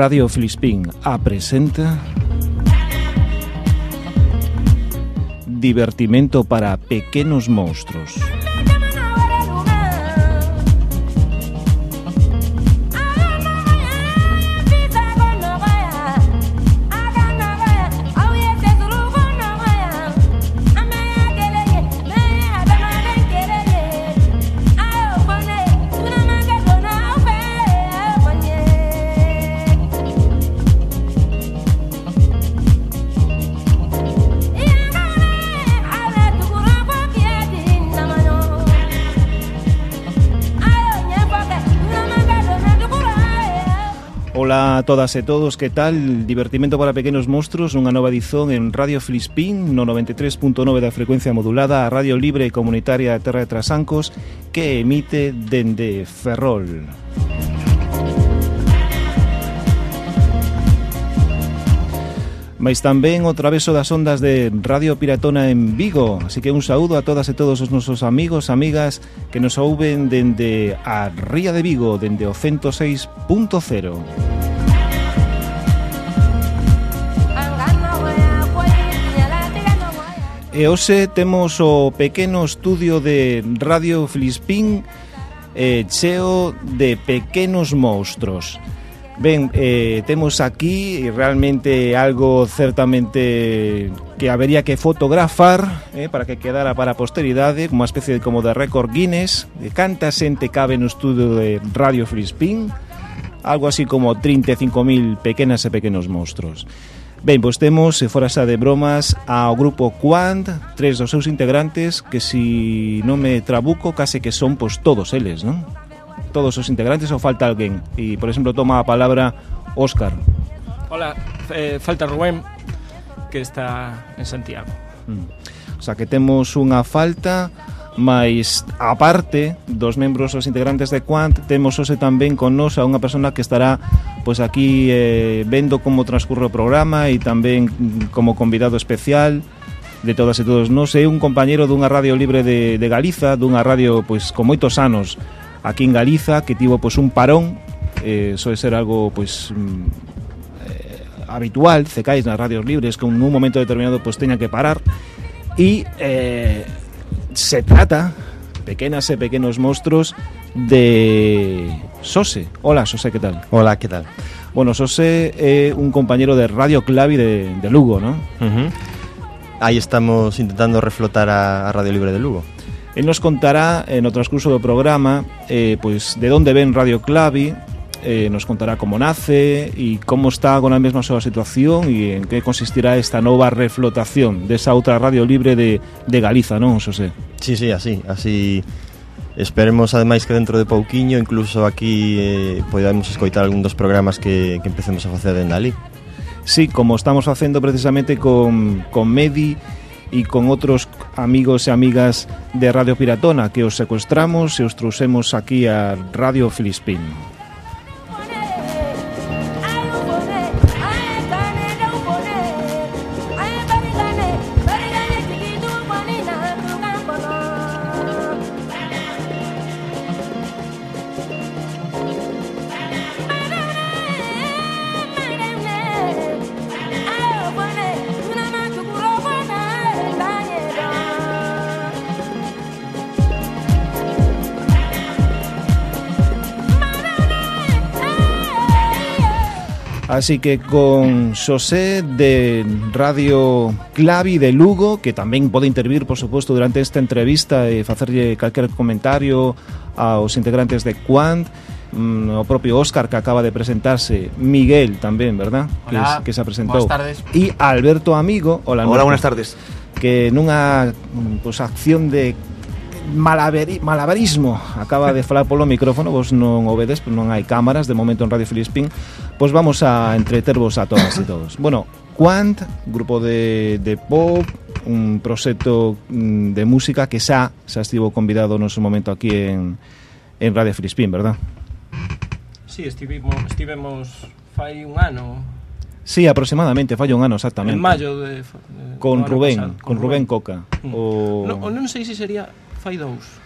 Radio Flispín A presenta Divertimento para pequeños monstruos. todas e todos, que tal? Divertimento para pequenos monstruos, unha nova edición en Radio Filispín, no 93.9 da frecuencia modulada, a Radio Libre e Comunitaria de Terra de Trasancos, que emite dende Ferrol. Mais tamén o traveso das ondas de Radio Piratona en Vigo. Así que un saúdo a todas e todos os nosos amigos, amigas que nos ouven dende a Ría de Vigo, dende o 106.0. E hoxe temos o pequeno estudio de Radio Filispín eh, cheo de pequenos monstruos. Ben, eh, temos aquí realmente algo certamente que habería que fotografar eh, para que quedara para a posteridade como unha especie de, como de récord Guinness de canta xente cabe no estudio de Radio Filispín algo así como 35.000 pequenas e pequenos monstruos. Ben, pois temos, se fora xa de bromas, ao grupo Quant, tres dos seus integrantes, que si non me trabuco, case que son pois todos eles, non? Todos os integrantes ou falta alguén? E, por exemplo, toma a palabra Óscar. Hola, eh, falta Rubén, que está en Santiago. Mm. O sea, que temos unha falta mais a parte dos membros os integrantes de Quant temos hoxe tamén con nos a unha persona que estará pois aquí eh, vendo como transcurre o programa e tamén como convidado especial de todas e todos nos é un compañeiro dunha radio libre de, de Galiza dunha radio pois con moitos anos aquí en Galiza que tivo pois un parón. Eh, soe ser algo pois mm, eh, habitual cecais nas radios libres que en un momento determinado pois teña que parar. E eh, se trata pequenas e pequenos monstruos de Sose. Hola, Sose, que tal? Hola, que tal? Bueno, Sose é un compañero de Radio Clavi de, de Lugo, ¿no? Uh -huh. Aí estamos intentando reflotar a, a Radio Libre de Lugo. El nos contará en o transcurso do programa eh, pois de onde ven Radio Clavi, eh, nos contará como nace e como está agora mesmo a súa situación e en que consistirá esta nova reflotación desa outra radio libre de, de Galiza, non, Xosé? Sí, sí, así, así Esperemos ademais que dentro de pouquiño incluso aquí eh, podamos escoitar algún dos programas que, que empecemos a facer en Dalí. Sí, como estamos facendo precisamente con, con Medi e con outros amigos e amigas de Radio Piratona que os secuestramos e os trouxemos aquí a Radio Filispín. Así que con Xosé de Radio Clavi de Lugo, que tamén pode intervir, por suposto, durante esta entrevista e facerlle calquer comentario aos integrantes de Quant, mm, o propio Óscar que acaba de presentarse, Miguel tamén, verdad? Hola, que, que se presentou. Buenas tardes. E Alberto Amigo, hola, Hola, buenas tardes. que nunha pues, acción de malaveri, malabarismo acaba de falar polo micrófono, vos non o vedes, non hai cámaras de momento en Radio Filispín, pois vamos a entretervos a todas e todos. Bueno, Quant, grupo de, de pop, un proxecto mm, de música que xa xa estivo convidado no seu momento aquí en, en Radio Filispín, verdad? Sí, estivemos, estivemos fai un ano Sí, aproximadamente, fallo un ano exactamente. En maio de, de con Rubén, pasado, con, con Rubén Coca. Mm. O... No, o non sei se sería fai dous?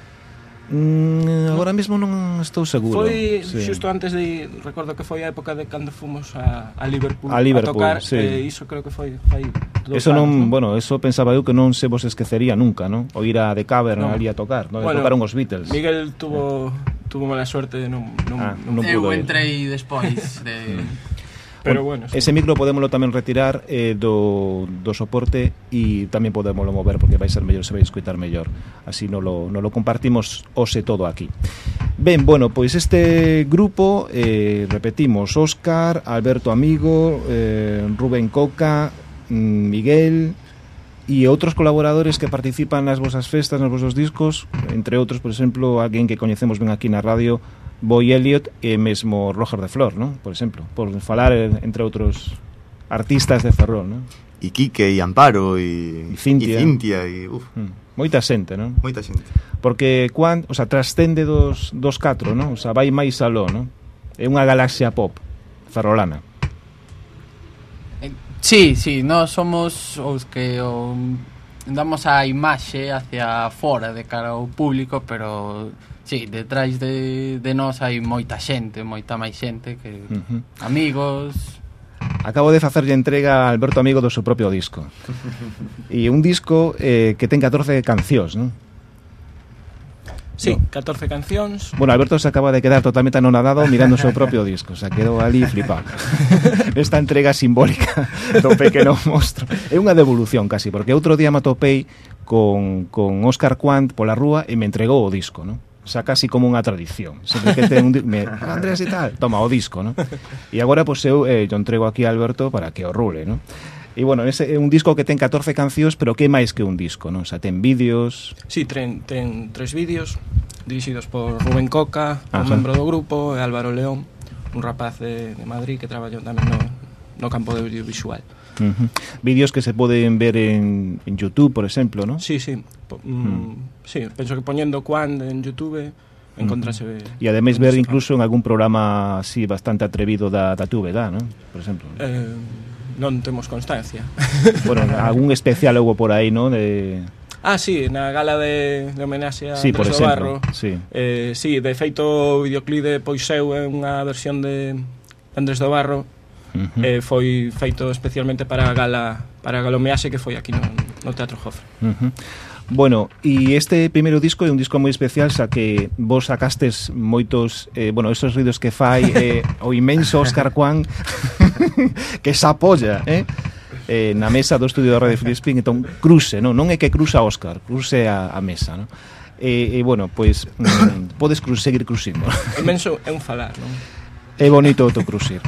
Mm, agora mesmo non estou seguro. Foi sí. xusto antes de recordo que foi a época de cando fomos a, a Liverpool a, Liverpool, a tocar, sí. eh, iso creo que foi fai Eso non, anos, non, bueno, eso pensaba eu que non se vos esquecería nunca, non? O ir a The Cavern no. ali a tocar, non? Bueno, tocaron os Beatles. Miguel tuvo eh. tuvo mala sorte, non non, ah, non, non pudo. Eu entrei despois de mm. Pero bueno, ese micro podémoslo tamén retirar eh, do, do soporte e tamén podémoslo mover porque vai ser mellor se vai escutar mellor. Así non lo, non lo compartimos ose todo aquí. Ben, bueno, pois este grupo eh, repetimos Óscar, Alberto Amigo, eh, Rubén Coca, mm, Miguel, e outros colaboradores que participan nas vosas festas, nos vosos discos, entre outros, por exemplo, alguén que coñecemos ben aquí na radio, Boy Elliot e mesmo Roger de Flor, ¿no? Por exemplo, por falar entre outros artistas de Ferrol, ¿no? E Quique e Amparo e, e Cintia e, Cintia, e uf. Hmm. moita xente, non? Moita xente. Porque cuan, o sea, trascende dos, dos catro, non? O sea, vai máis aló, non? É unha galaxia pop ferrolana. Eh, sí, sí, nós somos os que o, damos a imaxe hacia fora de cara ao público, pero Sí, detrás de, de nós hai moita xente, moita máis xente que uh -huh. amigos, Acabo de facerlle entrega a Alberto Amigo do seu propio disco. E un disco eh, que ten 14 cancións, non? Sí, no. 14 cancións. Bueno, Alberto se acaba de quedar totalmente anonadado mirando o seu propio disco, o sea, quedou ali flipado. Esta entrega simbólica do pequeno monstro. É unha devolución casi, porque outro día me atopei con, con Óscar Quant pola rúa e me entregou o disco, non? xa casi como unha tradición. Sempre que ten un me, Andrés e tal, toma o disco, ¿no? E agora pois pues, eu eh, yo entrego aquí a Alberto para que o rule, ¿no? E bueno, ese é un disco que ten 14 cancións, pero que é máis que un disco, non? O sea, ten vídeos. Sí, ten ten tres vídeos dirixidos por Rubén Coca, Ajá. un membro do grupo, e Álvaro León, un rapaz de, de Madrid que traballou tamén no, no campo de audiovisual. Uh -huh. Vídeos que se poden ver en, en YouTube, por exemplo, non? Sí, sí. Po, mm. mm. Sí, penso que poñendo Quan en YouTube encontrase... Uh. E ademais ver incluso en algún programa así bastante atrevido da, da TV, da, non? Por exemplo. Eh, non temos constancia. bueno, algún especial houve por aí, non? De... Ah, sí, na gala de, de homenaxe a sí, por exemplo, Barro. Sí. Eh, sí, de feito o videoclip de Poiseu é unha versión de Andrés do Barro Uh -huh. eh, foi feito especialmente para a gala para a galomeaxe que foi aquí no, no Teatro Jofre. Uh -huh. Bueno, e este primeiro disco é un disco moi especial xa que vos sacastes moitos, eh, bueno, esos ruidos que fai eh, o imenso Oscar Juan que xa apoya, eh? eh, na mesa do estudio da Radio Filispín entón cruce, non, non é que cruza Óscar cruce a, a mesa non? e, e bueno, pois mm, podes cru, seguir crucindo. Imenso é un falar, non? É bonito o teu crucir.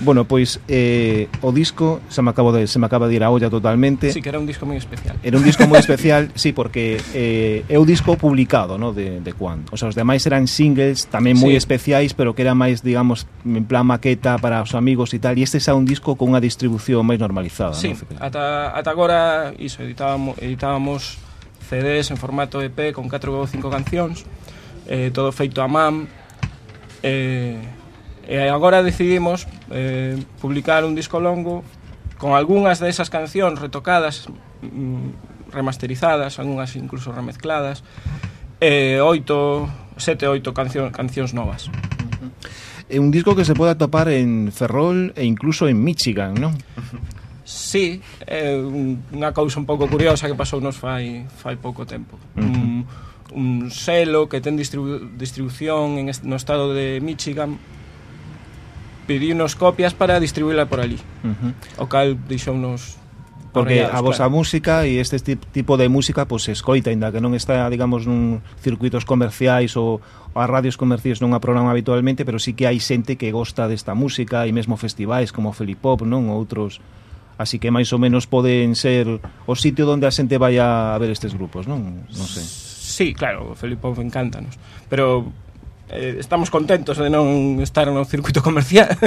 Bueno, pois eh, o disco se me acabo de se me acaba de ir a olla totalmente. Sí, que era un disco moi especial. Era un disco moi especial, sí, porque eh, é o disco publicado, no, de de Juan O sea, os demais eran singles tamén moi sí. especiais, pero que era máis, digamos, en plan maqueta para os amigos e tal, e este xa un disco con unha distribución máis normalizada, sí, no? ata ata agora iso editábamos editábamos CDs en formato EP con 4 ou 5 cancións, eh, todo feito a man. Eh, E agora decidimos eh, publicar un disco longo con algunhas desas cancións retocadas, mm, remasterizadas, algunhas incluso remezcladas, e eh, oito, sete, oito canción, cancións novas. É un disco que se pode atopar en Ferrol e incluso en Michigan, non? Sí, é unha cousa un pouco curiosa que pasou nos fai, fai pouco tempo. Uh -huh. un, un selo que ten distribu distribución en est no estado de Michigan pediunos copias para distribuíla por ali. Uh -huh. O cal deixounos porque a vosa claro. música e este tipo de música pois pues, escoita, aínda que non está, digamos, nun circuitos comerciais ou, ou as radios comerciais non a programa habitualmente, pero sí que hai xente que gosta desta música e mesmo festivais como Felipop, non, outros así que máis ou menos poden ser o sitio onde a xente vai a ver estes grupos, non? Non sei. Sí, claro, o Felipop encántanos, pero eh, estamos contentos de non estar no circuito comercial.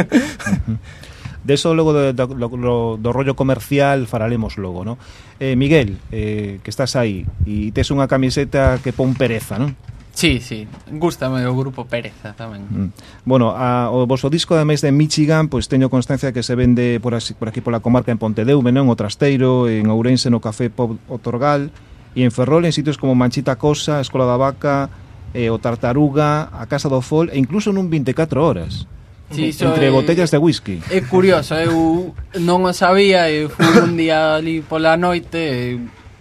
De eso logo do, do, do, do rollo comercial faralemos logo, ¿no? Eh, Miguel, eh, que estás aí e tes unha camiseta que pon pereza, non? Sí, sí, gustame o grupo Péreza tamén. Mm. Bueno, a, o vosso disco, ademais de Michigan, pois teño constancia que se vende por, así, por aquí pola comarca en Pontedeume, non? O Trasteiro, en Ourense, no Café Pop Otorgal, e en Ferrol, en sitios como Manchita Cosa, Escola da Vaca, eh, o Tartaruga, a Casa do Fol, e incluso nun 24 horas. Sí, so entre é, botellas de whisky. É curioso, eh, eu non o sabía e fui un día ali pola noite e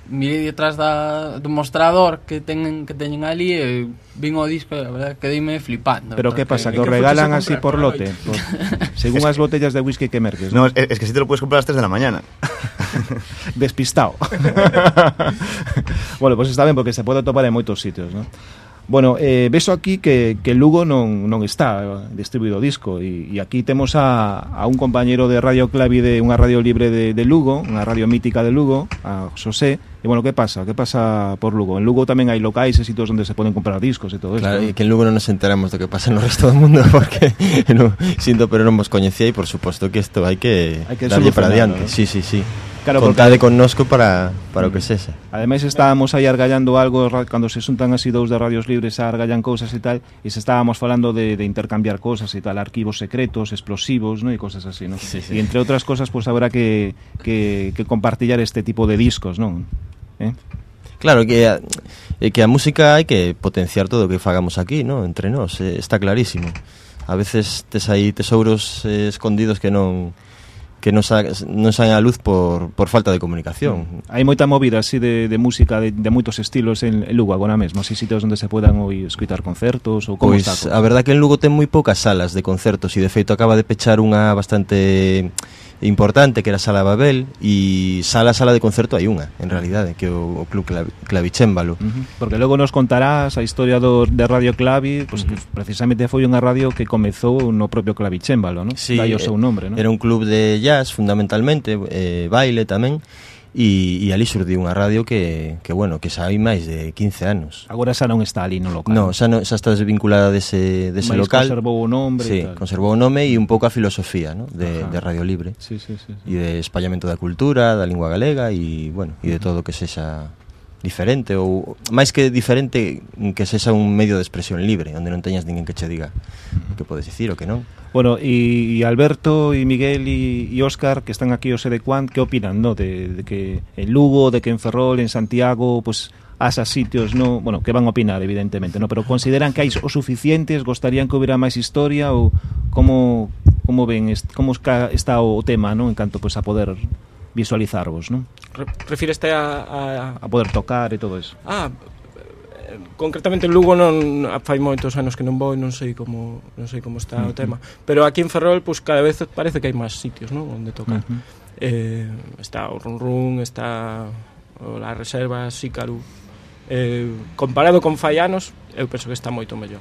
mirei detrás da, do mostrador que teñen que teñen ali e vin o disco e a verdade que dime flipando. Pero que pasa, que, que os regalan así por lote, por, según as botellas de whisky que merques. No, no es, es que si te lo puedes comprar a las 3 de la mañana. Despistado. bueno, pues está ben porque se pode topar en moitos sitios, ¿no? Bueno, eh, beso aquí que, que Lugo non, non está eh, distribuído o disco e, e aquí temos a, a un compañeiro de Radio Clavide, unha radio libre de, de Lugo, unha radio mítica de Lugo, a José, E bueno, que pasa? Que pasa por Lugo? En Lugo tamén hai locais e sitios onde se poden comprar discos e todo isto. Claro, e que en Lugo non nos enteramos do que pasa no resto do mundo porque no, sinto, pero non vos coñecía e por suposto que isto hai que, hai que darlle para adiante. ¿no? Sí, sí, sí. Claro, Contade connosco para, para o que sexa. Ademais estábamos aí argallando algo cando se xuntan así dous de radios libres a argallan cousas e tal e se estábamos falando de, de intercambiar cosas e tal, arquivos secretos, explosivos, ¿no? e cosas así, ¿no? Sí, sí. E entre outras cosas, pues habrá que, que, que compartillar este tipo de discos, non? Eh? Claro, que a, é que a música hai que potenciar todo o que fagamos aquí, ¿no? Entre nós, eh, está clarísimo. A veces tes aí tesouros eh, escondidos que non que non, sa, non saen a luz por, por falta de comunicación. Mm. Hai moita movida así de, de música de, de moitos estilos en, en Lugo agora mesmo, así sitios onde se podan ou escutar concertos ou como pois, está? Pois a verdad que en Lugo ten moi poucas salas de concertos e de feito acaba de pechar unha bastante importante que era a Sala Babel e sala sala de concerto hai unha, en realidade, que o, o Club Clavicémbalo. Uh -huh. Porque logo nos contarás a historia do, de Radio Clavi, pues, uh -huh. que precisamente foi unha radio que comezou no propio Clavicémbalo, non? Sí, Dai o eh, seu nombre, non? Era un club de jazz fundamentalmente, eh, baile tamén, e, e ali surdiu unha radio que, que bueno, que xa hai máis de 15 anos. Agora xa non está ali no local. No, xa, no, xa está desvinculada dese, dese Mais local. conservou o nome sí, e tal. conservou o nome e un pouco a filosofía no? de, Ajá. de Radio Libre. Sí, sí, sí, sí. E de espallamento da cultura, da lingua galega e, bueno, e de todo que sexa diferente ou máis que diferente que sexa un medio de expresión libre onde non teñas ninguén que che diga o que podes dicir o que non Bueno, e Alberto e Miguel e Óscar que están aquí o de Quant que opinan, no? De, de que en Lugo, de que en Ferrol, en Santiago pues, asa sitios, no? Bueno, que van a opinar evidentemente, no? Pero consideran que hai o suficientes, gostarían que hubiera máis historia ou como como ven, como está o tema, no? En canto pues, a poder visualizarvos, no? Re, refíreste a, a... A poder tocar e todo eso. Ah, concretamente en Lugo non fai moitos anos que non vou e non sei como non sei como está uh -huh. o tema, pero aquí en Ferrol pois cada vez parece que hai máis sitios, non, onde tocar. Uh -huh. Eh, está o Run Run, está o la Reserva Sícaru. Eh, comparado con fai anos, eu penso que está moito mellor.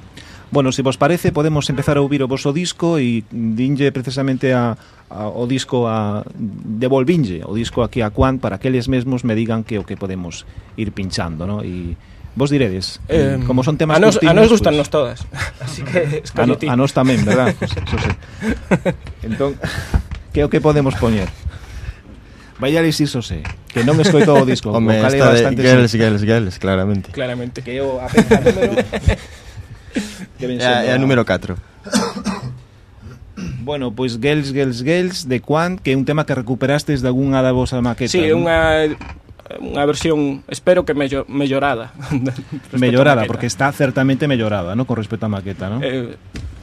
Bueno, se vos parece, podemos empezar a ouvir o vosso disco e dinlle precisamente a, a, o disco a devolvinlle o disco aquí a Quan para que eles mesmos me digan que o que podemos ir pinchando, ¿no? E vos diredes, eh, como son temas a nos, custinos, a nos gustan pues, todas, así que a, no, a nos tamén, verdad? Pues, eso sí. Entón, que o que podemos poñer? Vaya iso se Que non escoito o disco Home, esta de Girls, Girls, Girls, claramente Claramente Que eu a pensar número Que é, é a número 4. Bueno, pois Girls, Girls, Girls de Quant, que é un tema que recuperastes de algunha da vosa maqueta. Sí, é unha unha versión, espero que mello, mellorada. mellorada, porque está certamente mellorada, ¿no? Con respecto a maqueta, ¿no? Eh,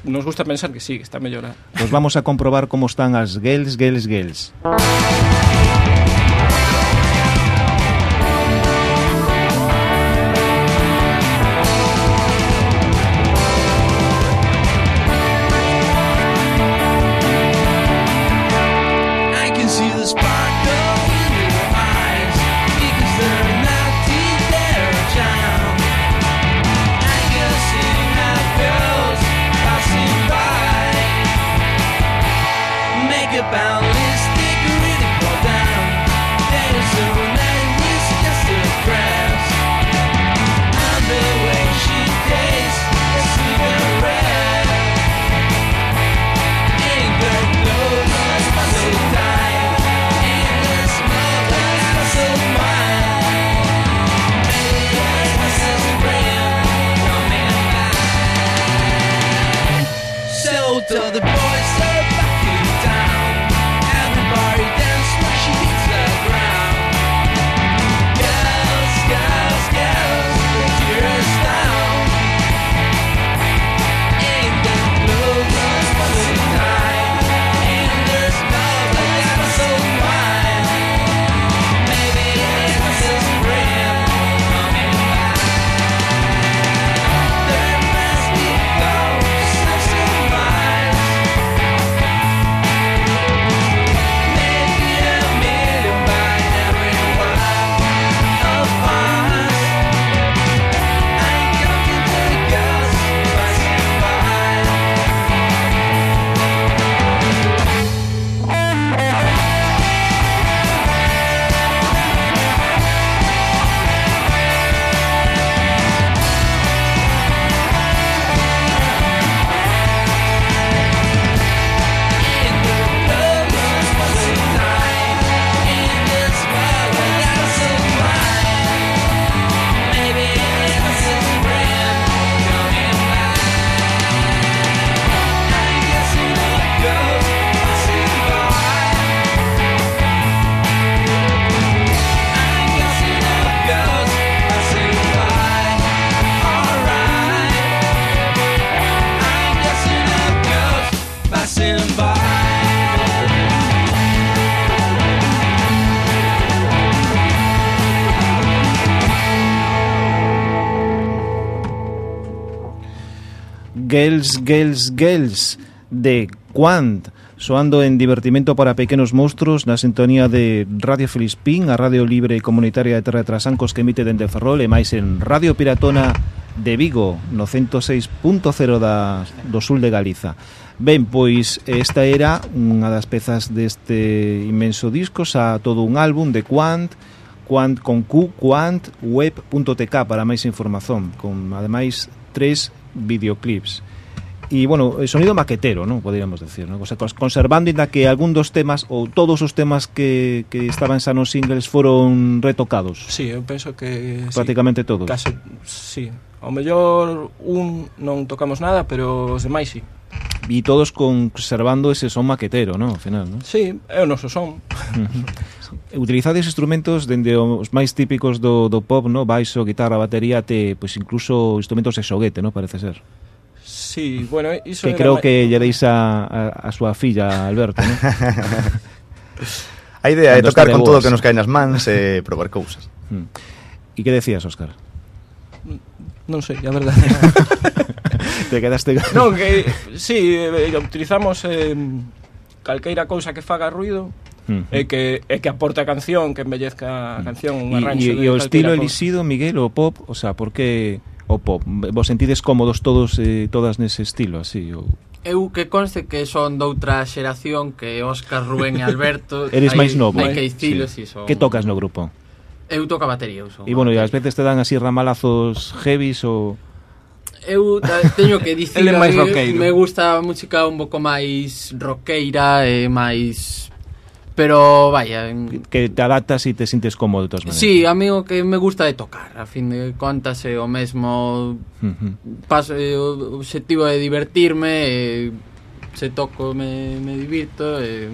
nos gusta pensar que sí, que está mellorada. Pues vamos a comprobar como están as Girls, Girls, Girls. Girls, Girls, Girls de Quant soando en divertimento para pequenos monstruos na sintonía de Radio Felispín, a Radio Libre Comunitaria de Terra de Trasancos que emite dende Ferrol e máis en Radio Piratona de Vigo, no 106.0 da, do sul de Galiza. Ben, pois esta era unha das pezas deste inmenso disco, xa todo un álbum de Quant, Quant con Q, quantweb.tk para máis información, con ademais tres videoclips e, bueno, sonido maquetero, non poderíamos decir, non? O sea, conservando ainda que algún dos temas ou todos os temas que, que estaban xa nos singles foron retocados. Sí, eu penso que prácticamente sí, todos. Case, sí. Ao mellor un non tocamos nada, pero os demais sí. E todos conservando ese son maquetero, non? Ao final, non? Sí, é o noso son. Utilizades instrumentos dende os máis típicos do, do pop, no? Baixo, guitarra, batería, te, pois incluso instrumentos de xoguete, no? Parece ser. Sí, bueno, iso Que creo que lle deis a, a, a súa filla, Alberto, ¿no? a idea é tocar con todo o que nos cae nas mans e eh, probar cousas. Mm. E que decías, Óscar? Mm, non sei, a verdade. Te quedaste... non, que sí, eh, utilizamos eh, calqueira cousa que faga ruido, Mm. e que e que aporta a canción, que embellezca a mm. canción, un arranxo. E, e o estilo elixido, Miguel, o pop, o sea, por que o pop. Vos sentides cómodos todos e eh, todas nese estilo, así, o... Eu que conste que son doutra xeración que Óscar, Rubén e Alberto... Eres máis novo, hai eh? que estilo, sí. si son... Que tocas no grupo? Eu toco a batería, eu son... E bueno, e ás veces te dan así ramalazos heavies ou... Eu teño que dicir me gusta a música un pouco máis roqueira e máis Pero vaya... Que te adaptas e te sintes cómodo de todas maneras. Sí, a mí o que me gusta é tocar. A fin de contas é eh, o mesmo... Uh -huh. paso, eh, o objetivo é divertirme, e, se toco me, me divirto... E...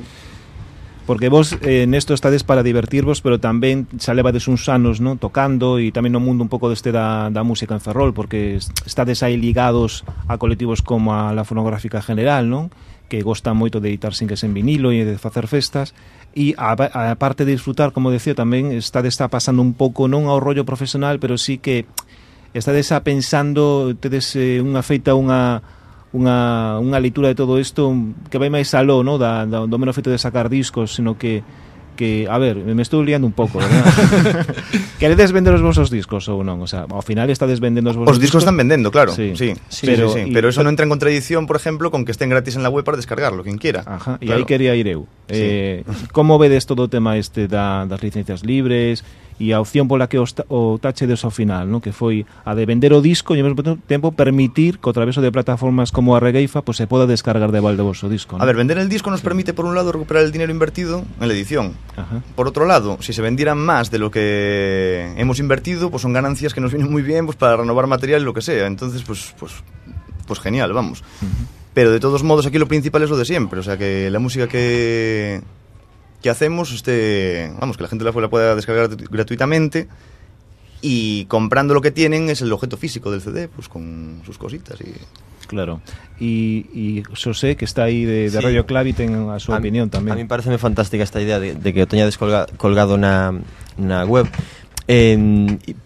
Porque vos eh, nesto estades para divertirvos, pero tamén xa levades uns anos no? tocando e tamén no mundo un pouco deste da, da música en Ferrol, porque estades aí ligados a colectivos como a la fonográfica general, non? que gosta moito de editar singles en vinilo e de facer festas e a, a parte de disfrutar, como decía tamén, está está pasando un pouco non ao rollo profesional, pero sí que estades a pensando, tedes eh, unha feita unha unha, unha leitura de todo isto que vai máis aló no? da, da, do menos feito de sacar discos, sino que que, a ver, me estou liando un pouco, ¿verdad? Queredes vender os vosos discos ou non? O sea, ao final estades vendendo os vosos Os discos, discos están vendendo, claro. Sí, sí, sí, pero, sí, sí. pero eso no non entra en contradicción, por ejemplo, con que estén gratis en la web para descargarlo, quien quiera. Ajá, e claro. aí quería ir eu. Sí. Eh, como vedes todo o tema este da, das licencias libres, e a opción pola que o tachedes ao final, no? que foi a de vender o disco e ao mesmo tempo permitir que o traveso de plataformas como a Regueifa pues, se poda descargar de balde o disco. A ver, vender el disco nos permite, por un lado, recuperar el dinero invertido en la edición. Ajá. Por otro lado, si se vendieran más de lo que hemos invertido, pues son ganancias que nos vienen muy bien pues para renovar material y lo que sea. Entonces, pues, pues, pues genial, vamos. Pero de todos modos, aquí lo principal es lo de siempre. O sea, que la música que, que hacemos, este, vamos, que la gente la, la pueda descargar gratu- gratuitamente y comprando lo que tienen es el objeto físico del CD, pues con sus cositas y... Claro. E, e Xosé, que está aí de, de Sí. Radio Clavi, ten a mí- opinión tamén. A mí pareceme fantástica esta idea de, de que teñades colga, colgado na, na web. Eh,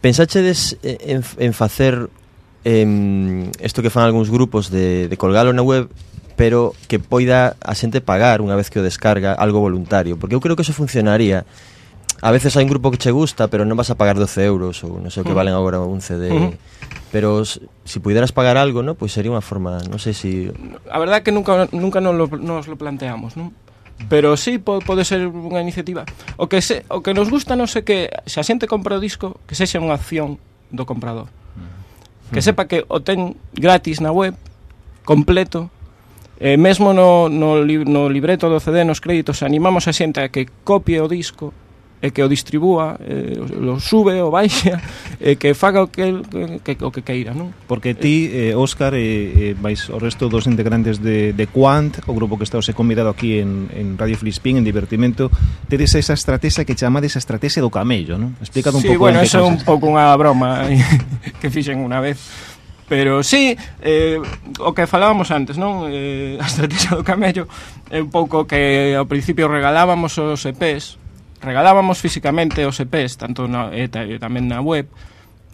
pensachedes en, en facer eh, isto que fan algúns grupos de, de colgalo na web pero que poida a xente pagar unha vez que o descarga algo voluntario, porque eu creo que eso funcionaría. A veces hai un grupo que che gusta, pero non vas a pagar 12 euros ou non sei o que mm. valen agora un CD. Uh mm-hmm. -huh. Pero se si puderas pagar algo, ¿no? pois pues sería unha forma, non sei se... Si... A verdad é que nunca, nunca nos lo, nos lo planteamos, non? Pero sí, po, pode ser unha iniciativa. O que, se, o que nos gusta, non sei que, se a xente compra o disco, que sexa unha acción do comprador. Mm. Que sepa que o ten gratis na web, completo, E mesmo no, no, no libreto do CD, nos créditos, animamos a xente a que copie o disco e que o distribúa, eh, o sube o baixa, e que faga o que, que, que, o que queira, non? Porque ti, eh, Óscar, e, eh, vais o resto dos integrantes de, de Quant, o grupo que está os convidado aquí en, en Radio Flispín, en Divertimento, tedes esa estrategia que chamades a estrategia do camello, non? Explícate un sí, pouco. Sí, bueno, eso é un pouco unha broma eh, que fixen unha vez Pero sí, eh, o que falábamos antes, non? Eh, a estrategia do camello é un pouco que ao principio regalábamos os EPs, regalábamos físicamente os EPs, tanto na, e, e tamén na web,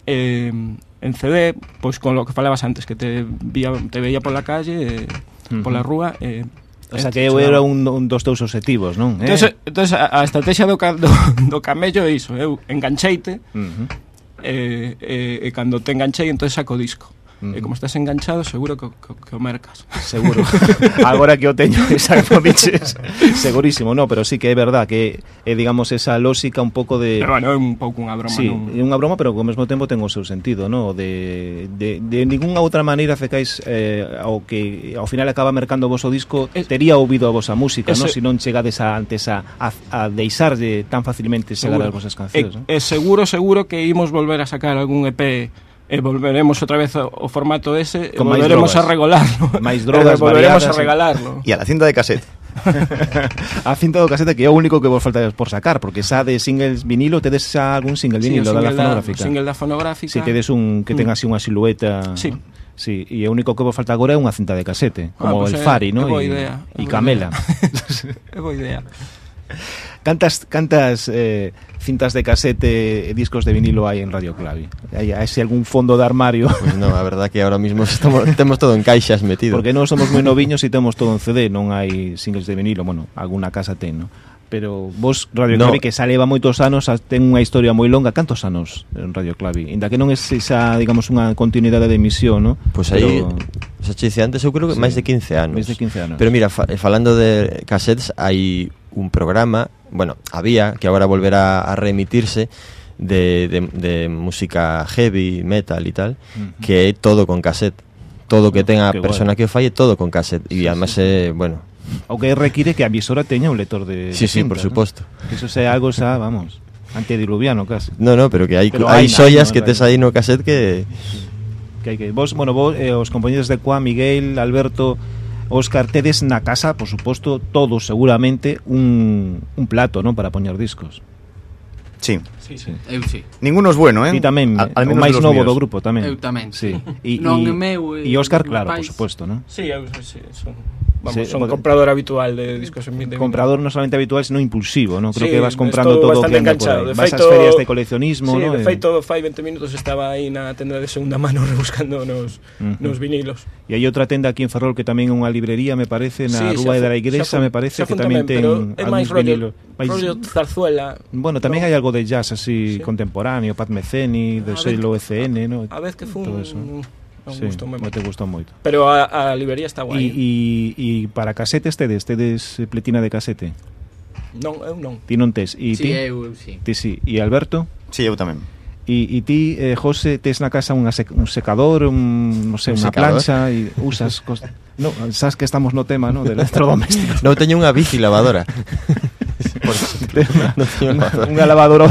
eh, en CD, pois con lo que falabas antes, que te, vía, te veía pola calle, eh, pola rúa, eh, O sea eh, que eu era un, un dos teus objetivos, non? Eh? entonces, a, a estrategia do, do, do camello é iso, eu engancheite, uh -huh. e, eh, e, eh, e cando te enganchei, entón saco disco. Mm. E como estás enganchado, seguro que, que, que o mercas. Seguro. Agora que o teño, exacto, dices. Segurísimo, no, pero sí que é verdad que é, digamos, esa lógica un pouco de... Pero bueno, é un pouco unha broma. Sí, non... é unha broma, pero ao mesmo tempo ten o seu sentido, no? De, de, de ninguna outra maneira fecais eh, ao que ao final acaba mercando o voso disco, es... tería ouvido a vosa música, ese... no? Se non chegades a, antes a, a, a deixar de tan facilmente chegar as vosas cancións, e, eh? E seguro, seguro que imos volver a sacar algún EP e volveremos outra vez ao formato ese Con e volveremos drogas. a regularlo. Máis drogas e volveremos variadas, a regalarlo. E a la cinta de casete. a cinta do casete que é o único que vos falta por sacar porque xa de singles vinilo tedes xa algún single vinilo sí, single da, da fonográfica. single da fonográfica. Si tedes un que mm. ten así unha silueta. Sí. Sí, e o único que vos falta agora é unha cinta de casete, ah, como ah, pues el é, Fari, ¿no? E, e Camela. é boa idea. Cantas cantas eh, cintas de casete e discos de vinilo hai en Radio Clavi? Hai, hai algún fondo de armario? Pois pues non, a verdad que ahora mismo estamos, temos todo en caixas metido. Porque non somos moi noviños e temos todo en CD, non hai singles de vinilo, bueno, alguna casa ten, non? pero vos Radio no. Clavi que xa leva moitos anos, ten unha historia moi longa, cantos anos en Radio Clavi? Inda que non é esa, digamos, unha continuidade de emisión, ¿no? Pois pues aí, pero... xa che dicía antes, eu creo que sí, máis de 15 anos. Máis de 15 anos. Pero mira, fa, falando de cassettes, hai un programa bueno, había, que agora volverá a reemitirse, de, de, de música heavy, metal e tal, que todo con cassette. Todo que ten a Qué persona que é todo con cassette. E además é, bueno, O que require que a teña un lector de sí, de sí, cinta, por ¿no? suposto. Que Eso sea algo xa, vamos, antediluviano casi. No, no, pero que hai, Pero xoyas ¿no? que tes aí no cassette que... Que hai que vos, bueno, vos eh, os compañeros de Cuá, Miguel, Alberto, Óscar, tedes na casa, por suposto, todos seguramente un, un plato, ¿no? para poñer discos. Sí. Sí, sí. Eu sí. Ninguno es bueno, eh? Y tamén, A, al o menos máis novo míos. do grupo tamén. Eu tamén. Sí. E, Non, e meu e- e Óscar, meus claro, por pais. suposto, ¿no? Sí, eu sí, son, vamos, Sí, son comprador habitual de discos en de comprador non solamente habitual, sino impulsivo, ¿no? Creo Sí, que vas comprando estou todo o que bastante anda por enganchado. aí. De Vas ás feito- ferias de coleccionismo, Sí, ¿no? de feito, fai 20 minutos estaba aí na tenda de segunda mano rebuscando nos, Ujú. nos vinilos. E hai outra tenda aquí en Ferrol que tamén é unha librería, me parece, na Rúa de la Igresa, me parece, que tamén ten pero é máis algúns rollo, vinilos. Rollo zarzuela. Bueno, tamén hai algo de jazz así sí. contemporáneo, Pat Meceni, do Selo ECN, no? A vez que fun, Todo eso. un, un sí, gusto moi. te gustou moito. Pero a, a librería está guai. E, ¿eh? e, e para casetes tedes, tedes pletina de casete? Non, eu non. Ti non tes. E ti? Sí, eu, eu sí. Ti sí. E Alberto? Sí, eu tamén. E, e ti, eh, José, tes na casa unha sec, un secador, un, non sei, un unha secador. plancha e usas... Cos... no, sabes que estamos no tema, no, de electrodomésticos. non, teño unha bici lavadora.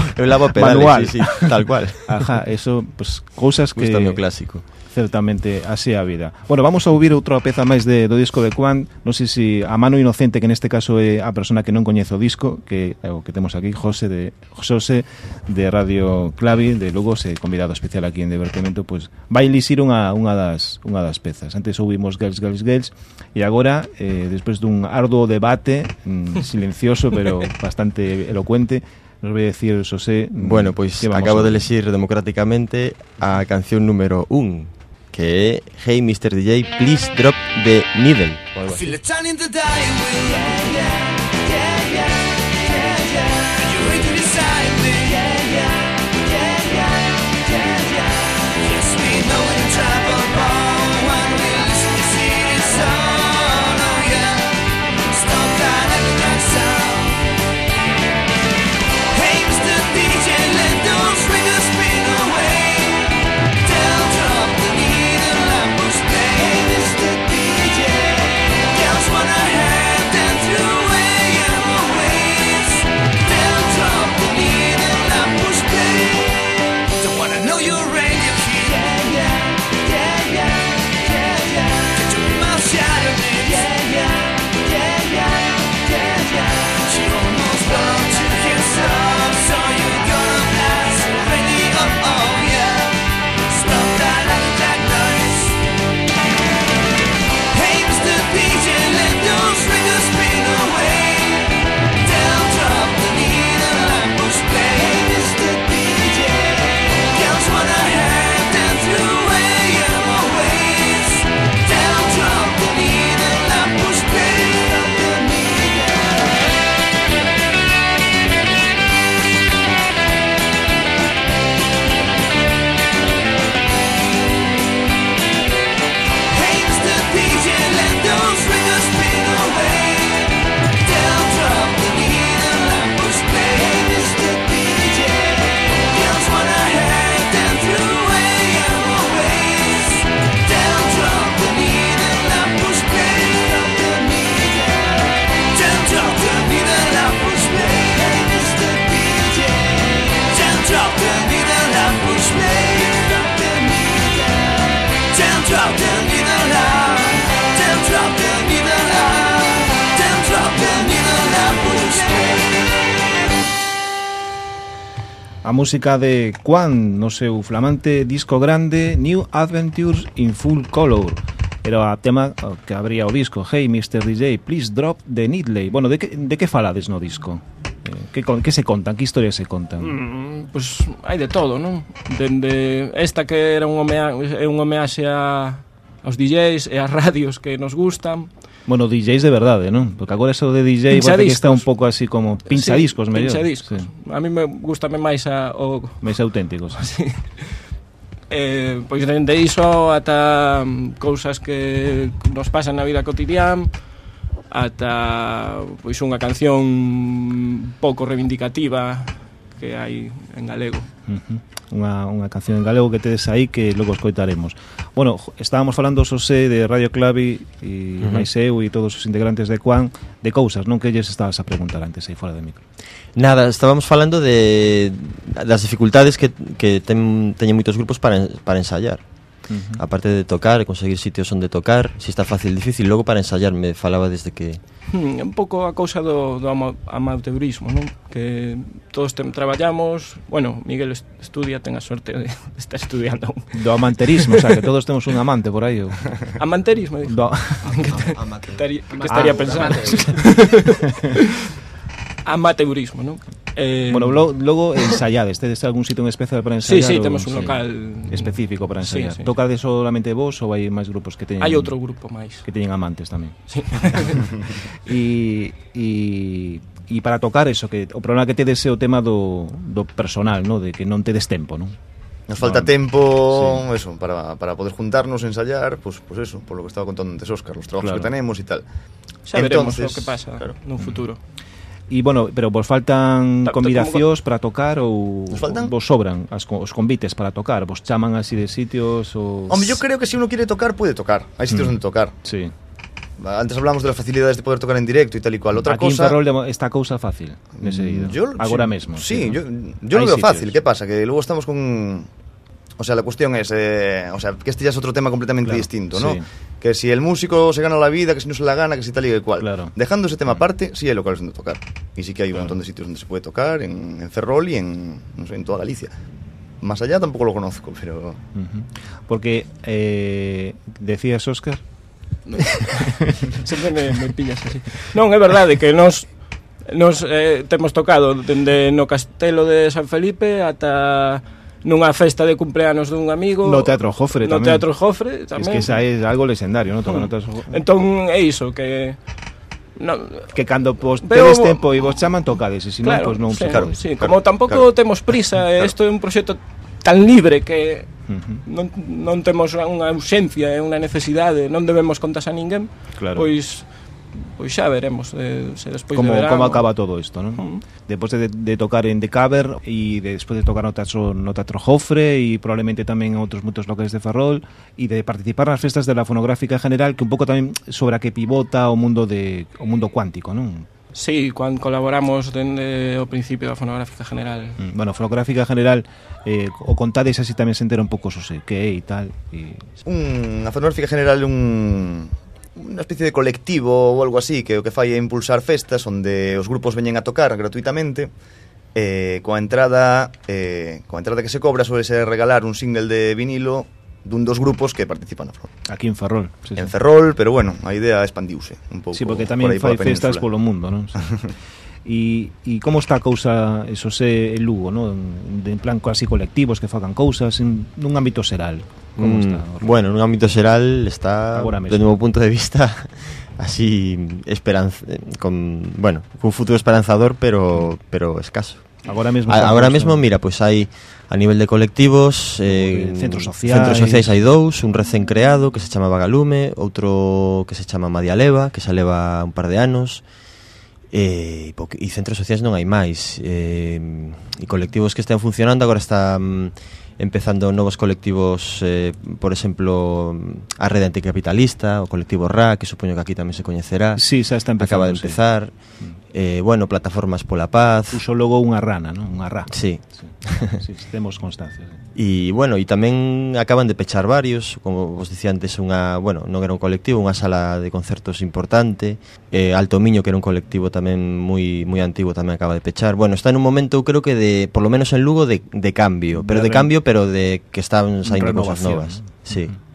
manual. Tal cual. Ajá, eso, pues cosas Justo que... clásico. certamente así a vida. Bueno, vamos a ouvir outra peza máis de, do disco de Quan, non sei se a mano inocente, que neste caso é a persona que non coñece o disco, que é o que temos aquí, José de José de Radio Clavi, de Lugo, se convidado especial aquí en Divertimento, pois pues, vai lixir unha, unha, das, unha das pezas. Antes ouvimos Girls, Girls, Girls, e agora, eh, despois dun arduo debate, mm, silencioso, pero bastante elocuente, nos vai decir José... Mm, bueno, pois pues, acabo de lexir democráticamente a canción número 1 que Hey Mr. DJ, please drop the needle. música de Quan no seu flamante disco grande New Adventures in Full Color. Era o tema que abría o disco Hey Mr. DJ, please drop the Needley. Bueno, de que, de que falades no disco? Eh, que, que se contan? Que historias se contan? Mm, pois pues, hai de todo, non? Dende esta que era un homenaxe, é un homenaxe a, aos DJs e ás radios que nos gustan Bueno, DJs de verdade, non? Porque agora eso de DJ parece que está un pouco así como pinchadiscos, sí, mellor. Pinchadiscos. Sí. A mí me gustame máis a, o... Máis auténticos. Sí. Eh, pois dende iso ata mm, cousas que nos pasan na vida cotidiana ata pois unha canción pouco reivindicativa que hai en galego. Uh unha, unha canción en galego que tedes aí que logo escoitaremos. Bueno, estábamos falando Xosé de Radio Clavi e uh -huh. máis eu e todos os integrantes de Quan de cousas, non que lles estabas a preguntar antes aí fora de micro. Nada, estábamos falando de das dificultades que, que ten, teñen moitos grupos para, para ensayar. Uh -huh. Aparte de tocar, conseguir sitios onde tocar, se está fácil, difícil, logo para ensayar, me falaba desde que... Hmm, un pouco a cousa do, do amateurismo, non? Que todos tem, traballamos, bueno, Miguel estudia, ten a sorte de estar estudiando. Do amanterismo, o sea, que todos temos un amante por aí. Ou... Amanterismo, dixo. Do... que, que, que estaría ah, pensando. amateurismo, non? Eh, bueno, lo, logo ensaiades, tedes algún sitio en especial para ensaiar? Sí, sí, temos un local específico para ensaiar. Sí, sí. Tocades solamente vos ou hai máis grupos que teñen Hai outro grupo máis. Que teñen amantes tamén. Sí. e e e para tocar eso que o problema que tedes é o tema do do personal, no, de que non tedes tempo, non? Nos falta ah, tempo, sí. eso, para, para, poder juntarnos, ensayar, pues, pues eso, por lo que estaba contando antes Óscar, los trabajos claro. que tenemos y tal. Ya Entonces, veremos que pasa claro. no un futuro. Mm. E bueno, pero vos faltan Ta- ta- convidacións para tocar ou Nos faltan? vos sobran as, os convites para tocar, vos chaman así de sitios ou Hombre, yo creo que si uno quiere tocar, puede tocar. Hay sitios Mm. donde tocar. Sí. Antes hablamos de las facilidades de poder tocar en directo y tal y cual. Otra Aquí cosa... en está cousa fácil nese ido. Yo, Agora sí, mesmo. Sí, ¿no? yo, yo lo veo sitios. fácil. ¿Qué pasa? Que luego estamos con... O sea, la cuestión es... eh, o sea, que este ya es otro tema completamente Claro, distinto, ¿no? sí. Que si el músico se gana la vida, que si no se la gana, que si tal y que cual. Claro. Dejando ese tema aparte, sí hay locales donde tocar. Y sí que hay un montón de sitios donde se puede tocar, en, en Ferrol y en, no sé, en toda Galicia. Más allá tampoco lo conozco, pero... Porque eh, decías Óscar Sempre me, me pillas así. Non, é verdade que nos nos eh, temos tocado dende no castelo de San Felipe ata nunha festa de cumpleanos dun amigo no Teatro Jofre no tamén. Teatro Jofre tamén. Es que xa é algo legendario, non? Tocan hmm. Entón é iso que no, que cando pos Pero, tedes tempo e vos chaman tocades, e senón claro, pois non sí, claro, pois. sí, claro, como tampouco claro. temos prisa, eh, isto claro. é un proxecto tan libre que uh -huh. non, non temos unha ausencia, é unha necesidade, non debemos contas a ninguén. Claro. Pois pois xa veremos eh, se despois como, de verano... como acaba todo isto, non? Uh -huh. Depois de, de tocar en The Caver e de, despois de tocar no Teatro, no teatro Jofre e probablemente tamén en outros moitos locais de Ferrol e de participar nas festas de la fonográfica general que un pouco tamén sobre a que pivota o mundo de o mundo cuántico, non? Sí, cando colaboramos dende o principio da Fonográfica General. Mm, bueno, Fonográfica General, eh, o contades así tamén se entera un pouco, so que é e tal. E... Unha Fonográfica General un, unha especie de colectivo ou algo así que o que fai é impulsar festas onde os grupos veñen a tocar gratuitamente eh, coa entrada eh, coa entrada que se cobra suele ser regalar un single de vinilo dun dos grupos que participan na Ferrol. Aquí en Ferrol. Sí, sí. En Ferrol, pero bueno, a idea expandiuse un pouco. Sí, porque tamén por fai por festas polo mundo, non? E e como está a cousa, eso se, en Lugo, non? De, en plan, casi colectivos que fagan cousas en, nun ámbito xeral. Como mm, está? Bueno, nun ámbito xeral está, do meu punto de vista, así esperanza con, bueno, cun futuro esperanzador, pero pero escaso. Agora mesmo a, Agora mesmo, mira, pois pues hai a nivel de colectivos, eh, centros sociais, centros sociais hai dous, un recén creado que se chama Vagalume, outro que se chama Madialeva, que xa leva un par de anos. Eh, e centros sociais non hai máis. Eh, e colectivos que están funcionando agora están mm, empezando novos colectivos, eh, por exemplo, a Rede Anticapitalista, o colectivo RA, que supoño que aquí tamén se coñecerá. Sí, xa está empezando. Acaba de empezar. Sí eh, bueno, plataformas pola paz. Puso logo unha rana, non? Unha rá. Sí. sí. sí temos constancia. E, sí. bueno, e tamén acaban de pechar varios, como vos dicía antes, unha, bueno, non era un colectivo, unha sala de concertos importante, eh, Alto Miño, que era un colectivo tamén moi moi antigo, tamén acaba de pechar. Bueno, está en un momento, creo que de, por lo menos en Lugo, de, de cambio, pero de, de cambio, pero de que están saindo cosas novas. Sí. Uh -huh.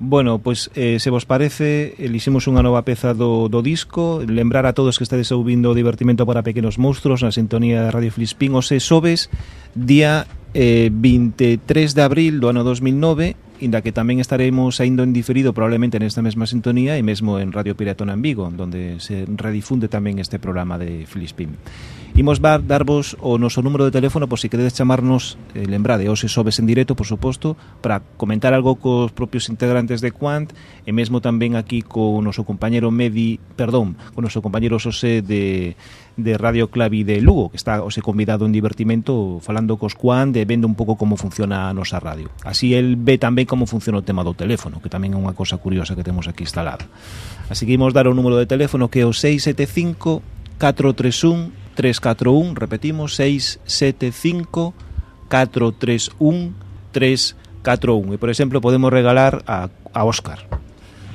Bueno, pois eh, se vos parece, eliximos unha nova peza do, do disco. Lembrar a todos que estades ouvindo o Divertimento para pequenos monstruos Na sintonía de Radio Flispín Os sobes, día eh, 23 de abril do ano 2009 Inda que tamén estaremos saindo en diferido probablemente nesta mesma sintonía E mesmo en Radio Piratona en Vigo Donde se redifunde tamén este programa de Flispín Imos bar, darvos o noso número de teléfono por si queredes chamarnos, eh, lembrade, ou se sobes en directo, por suposto, para comentar algo cos propios integrantes de Quant e mesmo tamén aquí co noso compañero Medi, perdón, co noso compañero Xosé de de Radio Clavi de Lugo, que está ose convidado en divertimento falando cos Quant e vendo un pouco como funciona a nosa radio. Así el ve tamén como funciona o tema do teléfono, que tamén é unha cosa curiosa que temos aquí instalada. Así que imos dar o número de teléfono que é o 675 431 341, repetimos, 675 431 341. E, por exemplo, podemos regalar a, a Óscar.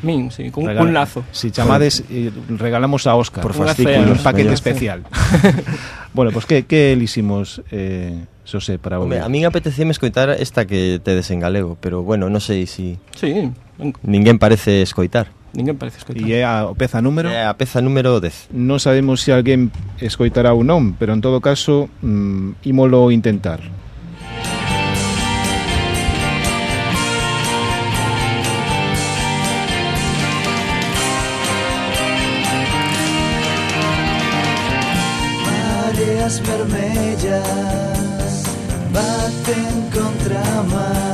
Min, sí, con Regala. un lazo. Si chamades, eh, regalamos a Óscar. Por fascículos. Un paquete especial. bueno, pois pues, que, que eliximos, eh, Xosé, para ouvir? Home, a min apeteceme escoitar esta que tedes en galego, pero bueno, non sei si... Sí. Ninguén parece escoitar. Ninguén parece escoitar. E é a peza número É a peza número 10. Non sabemos se alguén escoitará ou non, pero en todo caso mm, ímolo intentar. Mareas vermellas baten contra mar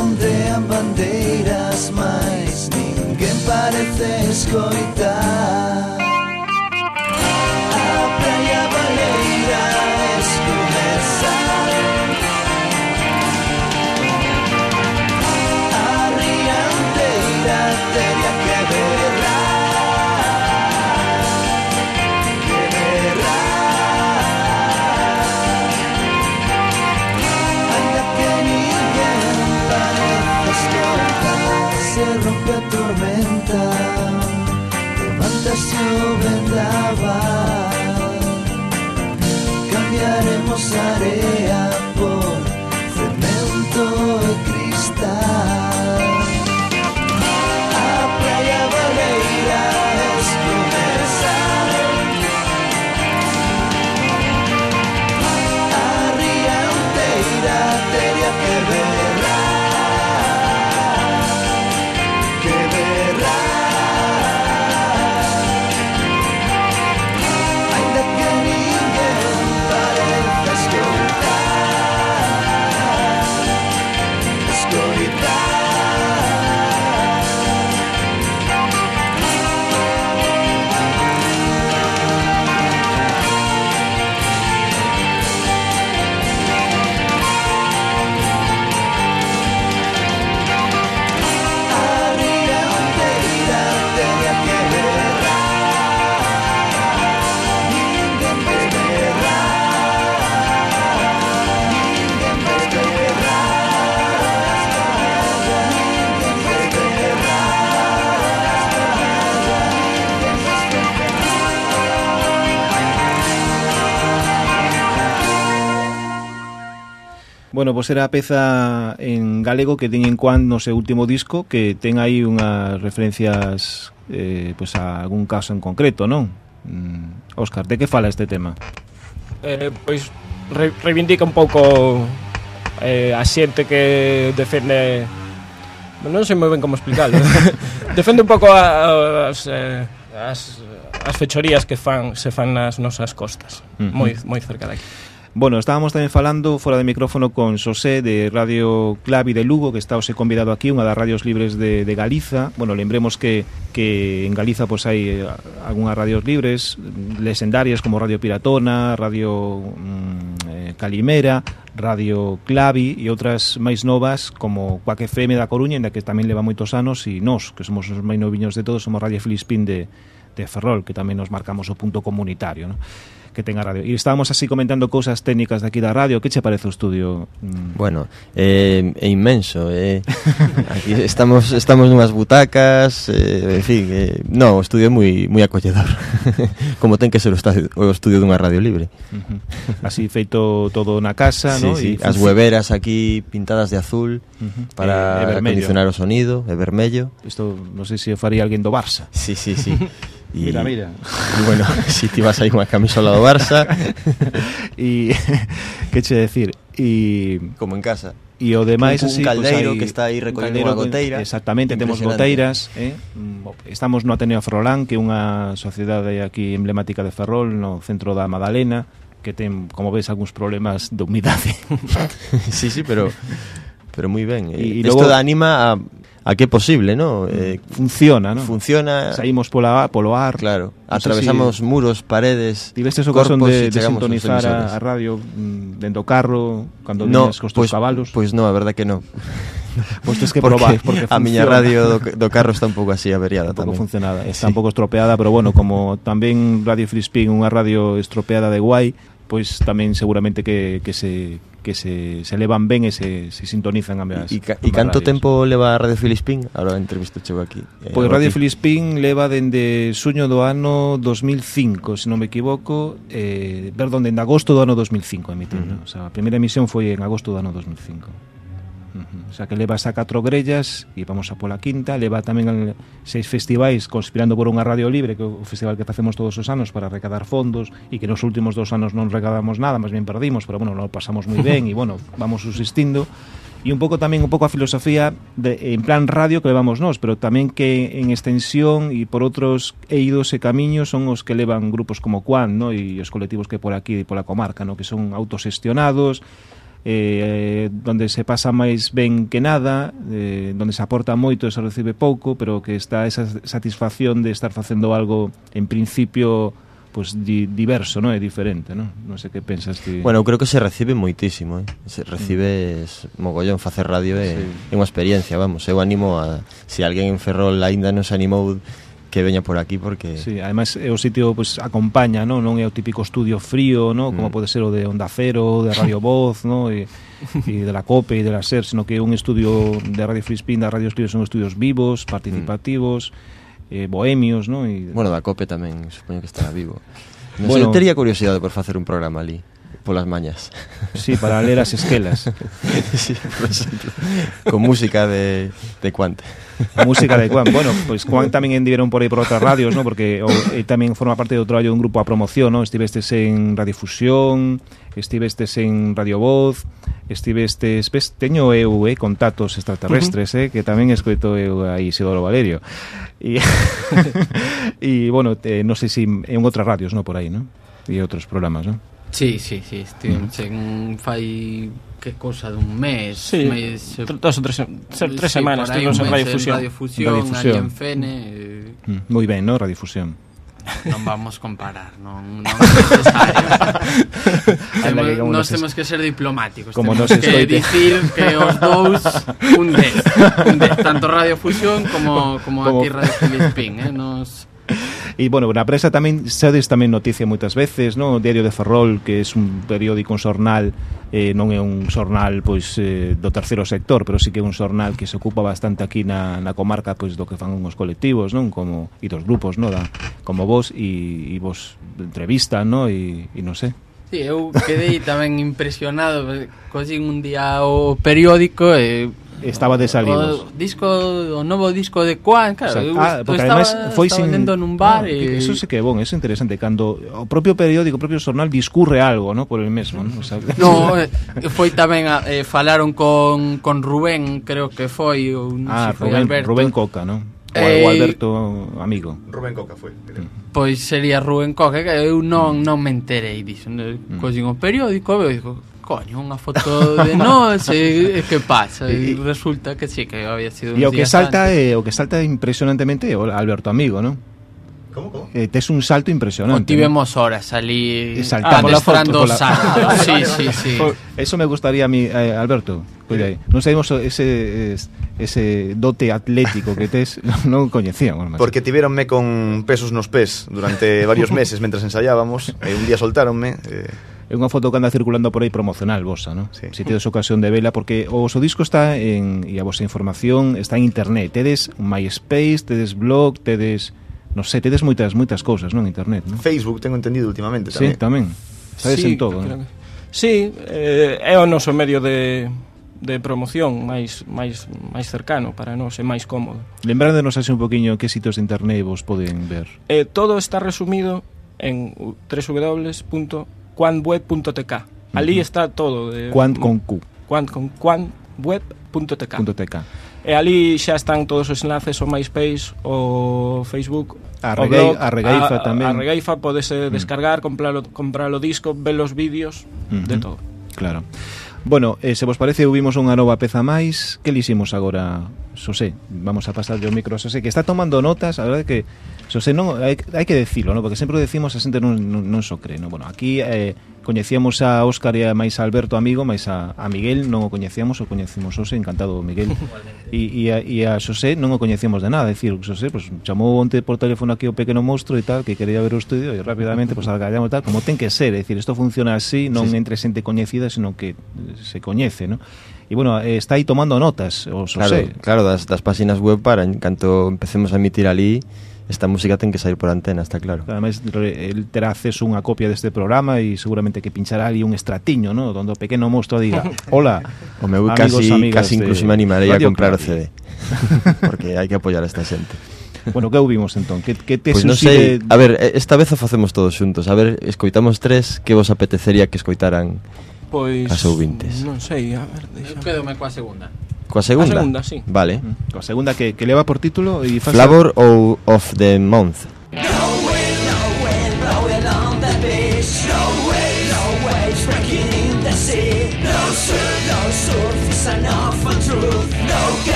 Ondean bandeiras máis Ninguén parece escoitar. nuevo. Cambiaremos areas. Bueno, pois pues era a peza en galego que teñen Quan no seu último disco que ten aí unhas referencias eh, pois pues a algún caso en concreto, non? Mm, Óscar, de que fala este tema? Eh, pois re reivindica un pouco eh, a xente que defende non sei moi ben como explicarlo defende un pouco a, a, as, eh, as, as fechorías que fan se fan nas nosas costas, uh -huh. moi mm-hmm. moi cerca de aquí. Bueno, estábamos tamén falando fora de micrófono con Xosé de Radio Clavi de Lugo que está ose convidado aquí, unha das radios libres de, de Galiza bueno, lembremos que, que en Galiza pois hai eh, algunhas radios libres lesendarias como Radio Piratona Radio mm, eh, Calimera Radio Clavi e outras máis novas como Quack FM da Coruña, en da que tamén leva moitos anos e nós, que somos os máis noviños de todos, somos Radio Filispín de, de Ferrol, que tamén nos marcamos o punto comunitario, non? que ten a radio. E estábamos así comentando cousas técnicas de aquí da radio. Que che parece o estudio? Mm. Bueno, eh, é inmenso. Eh. Aquí estamos estamos nunhas butacas, eh, en fin, eh, no, o estudio é moi moi acolledor. Como ten que ser o estudio, o estudio dunha radio libre. Así feito todo na casa, sí, no? Sí, as hueveras aquí pintadas de azul uh -huh. para eh, e, e acondicionar o sonido, é vermello. Isto non sei se o se faría alguén do Barça. Sí, sí, sí. Y, Mira, mira. Y bueno, si ti vas aí unha camisola do Barça, E que che decir? E como en casa. E o demais Un- un así, caldeiro pois, hai que está aí recollendo unha goteira. Exactamente, temos goteiras, eh? Mm, Estamos no Ateneo Ferrolán, que é unha sociedade aquí emblemática de Ferrol, no centro da Madalena, que ten, como ves, algúns problemas de humidade. sí, sí, pero pero moi ben. Y- y Eh, Isto anima a, a que é posible, ¿no? Mm. Eh, funciona, ¿no? Funciona. Saímos pola, polo ar. Claro. No atravesamos si muros, paredes, Tiveste o corpos de, de sintonizar a, a radio mm, dentro do carro, cando no, cos teus pues, cabalos? Pois pues non, a verdade que non. Pois pues que probar, porque, porque. A miña radio do, do carro está un pouco así averiada un pouco tamén. funcionada, está sí. un pouco estropeada, pero bueno, como tamén Radio Free unha radio estropeada de guai, pois tamén seguramente que, que se que se, se levan ben e se, se sintonizan ambas. E, e canto radios. tempo leva Radio Filispín? Ahora entrevisto chego aquí. Eh, pois Radio aquí. Filispín leva dende suño do ano 2005, se non me equivoco, eh, perdón, dende agosto do ano 2005 emitindo. Uh -huh. O sea, a primeira emisión foi en agosto do ano 2005. O sea, que leva xa catro grellas e vamos a pola quinta, leva tamén seis festivais conspirando por unha radio libre que é o festival que facemos todos os anos para recadar fondos e que nos últimos dos anos non recadamos nada, máis ben perdimos, pero bueno, non pasamos moi ben e bueno, vamos subsistindo e un pouco tamén un pouco a filosofía de, en plan radio que levamos nós, pero tamén que en extensión e por outros eidos e camiños son os que levan grupos como Cuan, no? e os colectivos que por aquí e pola comarca, no? que son autosestionados, Eh, eh, donde se pasa máis ben que nada, eh, donde se aporta moito e se recibe pouco, pero que está esa satisfacción de estar facendo algo en principio pues, di, diverso, non? É diferente, non? Non sei que pensas ti. Que... Bueno, eu creo que se recibe moitísimo, eh? Se recibe mm. mogollón facer radio é, sí. é unha experiencia, vamos. Eu animo a se si alguén en Ferrol aínda se animou que veña por aquí porque Sí, además é o sitio pois pues, acompaña, ¿no? non é o típico estudio frío, ¿no? como mm. pode ser o de Onda Cero, de Radio Voz, ¿no? e, e de la COPE e de la SER, sino que é un estudio de Radio Free da Radio Estudio son estudios vivos, participativos, mm. eh, bohemios, ¿no? E... Bueno, da COPE tamén, supoño que estará vivo. Non bueno, sei, tería curiosidade por facer un programa ali polas mañas. Sí, para ler as esquelas. sí, por exemplo, con música de, de Quant. A música de Quant. Bueno, pois pues Quant tamén endiveron por aí por outras radios, ¿no? porque o, eh, tamén forma parte do traballo dun grupo a promoción, ¿no? estivestes en Radiofusión, estivestes en Radio Voz, estivestes... Ves, teño eu eh, contactos extraterrestres, uh -huh. eh, que tamén escoito eu a Isidoro Valerio. E, e bueno, eh, non sei se en outras radios, no por aí, ¿no? e outros programas, non? Sí, sí, sí, estivemos mm. en fai que cosa dun mes, sí, mes dos ou tres, ser, tres sí, semanas estivemos en Radiofusión. Radiofusión, Radiofusión. en Fene. Eh... Mm. Moi ben, no, Radiofusión. Non vamos comparar, non, non é necesario. temos, nos, nos temos que ser diplomáticos, como temos que dicir que os dous un 10, un 10, tanto Radiofusión como, como, como... aquí Radio Filispín, eh, nos E, bueno, na prensa tamén, sedes tamén noticia moitas veces, non? O Diario de Ferrol, que é un periódico, un xornal, eh, non é un xornal pois eh, do terceiro sector, pero sí que é un xornal que se ocupa bastante aquí na, na comarca pois do que fan uns colectivos, non? Como e dos grupos, non? Da, como vos e, e vos entrevista, non? E, e non sei. Sí, eu quedei tamén impresionado, collín un día o periódico e eh estaba de desalidos. O disco o novo disco de Quan, claro, eu ah, porque estaba, foi estaba sin nun bar ah, e... Eso sí que é bon, eso é interesante cando o propio periódico, o propio xornal discurre algo, ¿no? por el mesmo, ¿no? O sea, no, eh, foi tamén a, eh, falaron con con Rubén, creo que foi un ah, si Rubén, Alberto. Rubén Coca, ¿no? Eh, o Alberto amigo. Rubén Coca foi. Mm. Pois sería Rubén Coca, que eu non mm. non me enterei diso. Mm. Collín o periódico, eu digo, coño, unha foto de nós e e que pasa? E resulta que sí, que había sido E uns o que salta antes. é o que salta impresionantemente é o Alberto Amigo, ¿no? Como, como? Eh, tes un salto O impresionante. tivemos horas ali E saltando. adestrando Pola foto, o pola- sábado. Sí, sí, sí. ¿no? Eso me gustaría a mí, eh, Alberto. Cuida aí. Non sabemos ese es- ese dote atlético que tes, non o coñecíamos, macho. Porque tiveronme con pesos nos pés durante varios meses mentras ensayábamos e un día soltáronme eh, é unha foto que anda circulando por aí promocional vosa, non? Sí. Si tedes ocasión de vela porque o vosso disco está en e a vosa información está en internet. Tedes MySpace, tedes blog, tedes non sei, tedes moitas moitas cousas, non, internet, non? Facebook tengo entendido últimamente tamén. Sí, tamén. Sabes sí, en todo. non? ¿no? Sí, eh, é o noso medio de de promoción máis máis máis cercano para nós e máis cómodo. Lembrándonos así un poquinho que sitios de internet vos poden ver. Eh, todo está resumido en www quantweb.tk. Alí uh -huh. está todo. Eh, de, Quant con Q. Quant con quantweb.tk. .tk. E ali xa están todos os enlaces o MySpace, o Facebook, a Regai, o blog, a Regaifa a, tamén. A Regaifa podese eh, mm. descargar, mm. comprar, comprar o disco, ver os vídeos, uh -huh. de todo. Claro. Bueno, eh, se vos parece, hubimos unha nova peza máis Que liximos agora, Xosé? Vamos a pasar o micro a Xosé Que está tomando notas, a verdade que Xosé non, hai, hai que decirlo, ¿no? Porque sempre o decimos, a xente non, non, non so cree, ¿no? Bueno, aquí eh, coñecíamos a Óscar e a máis a Alberto amigo, máis a, a Miguel non o coñecíamos, o coñecimos Xosé, encantado Miguel. E, e, a, e a Xosé non o coñecíamos de nada, é dicir, Xosé pues, chamou onte por teléfono aquí o pequeno monstro e tal, que quería ver o estudio e rapidamente pues, algallamos tal, como ten que ser, é dicir, isto funciona así, non sí, sí. entre xente coñecida, senón que se coñece, ¿no? E, bueno, eh, está aí tomando notas, o Xosé. Claro, claro das, das páxinas web para, en canto empecemos a emitir ali, esta música ten que sair por antena, está claro. Ademais, el terá acceso unha copia deste programa e seguramente que pinchará ali un estratiño, ¿no? Donde o pequeno monstro diga, hola, o meu amigos, casi, amigas casi incluso me animarei a comprar o CD, porque hai que apoiar a esta xente. Bueno, que ouvimos entón? Que, que te pues pois no sei, a ver, esta vez o facemos todos xuntos A ver, escoitamos tres que vos apetecería que escoitaran pois, as ouvintes Non sei, a ver, deixa... Eu coa segunda coa segunda. A segunda, sí. Vale. A segunda que, que leva por título e Flavor of the month.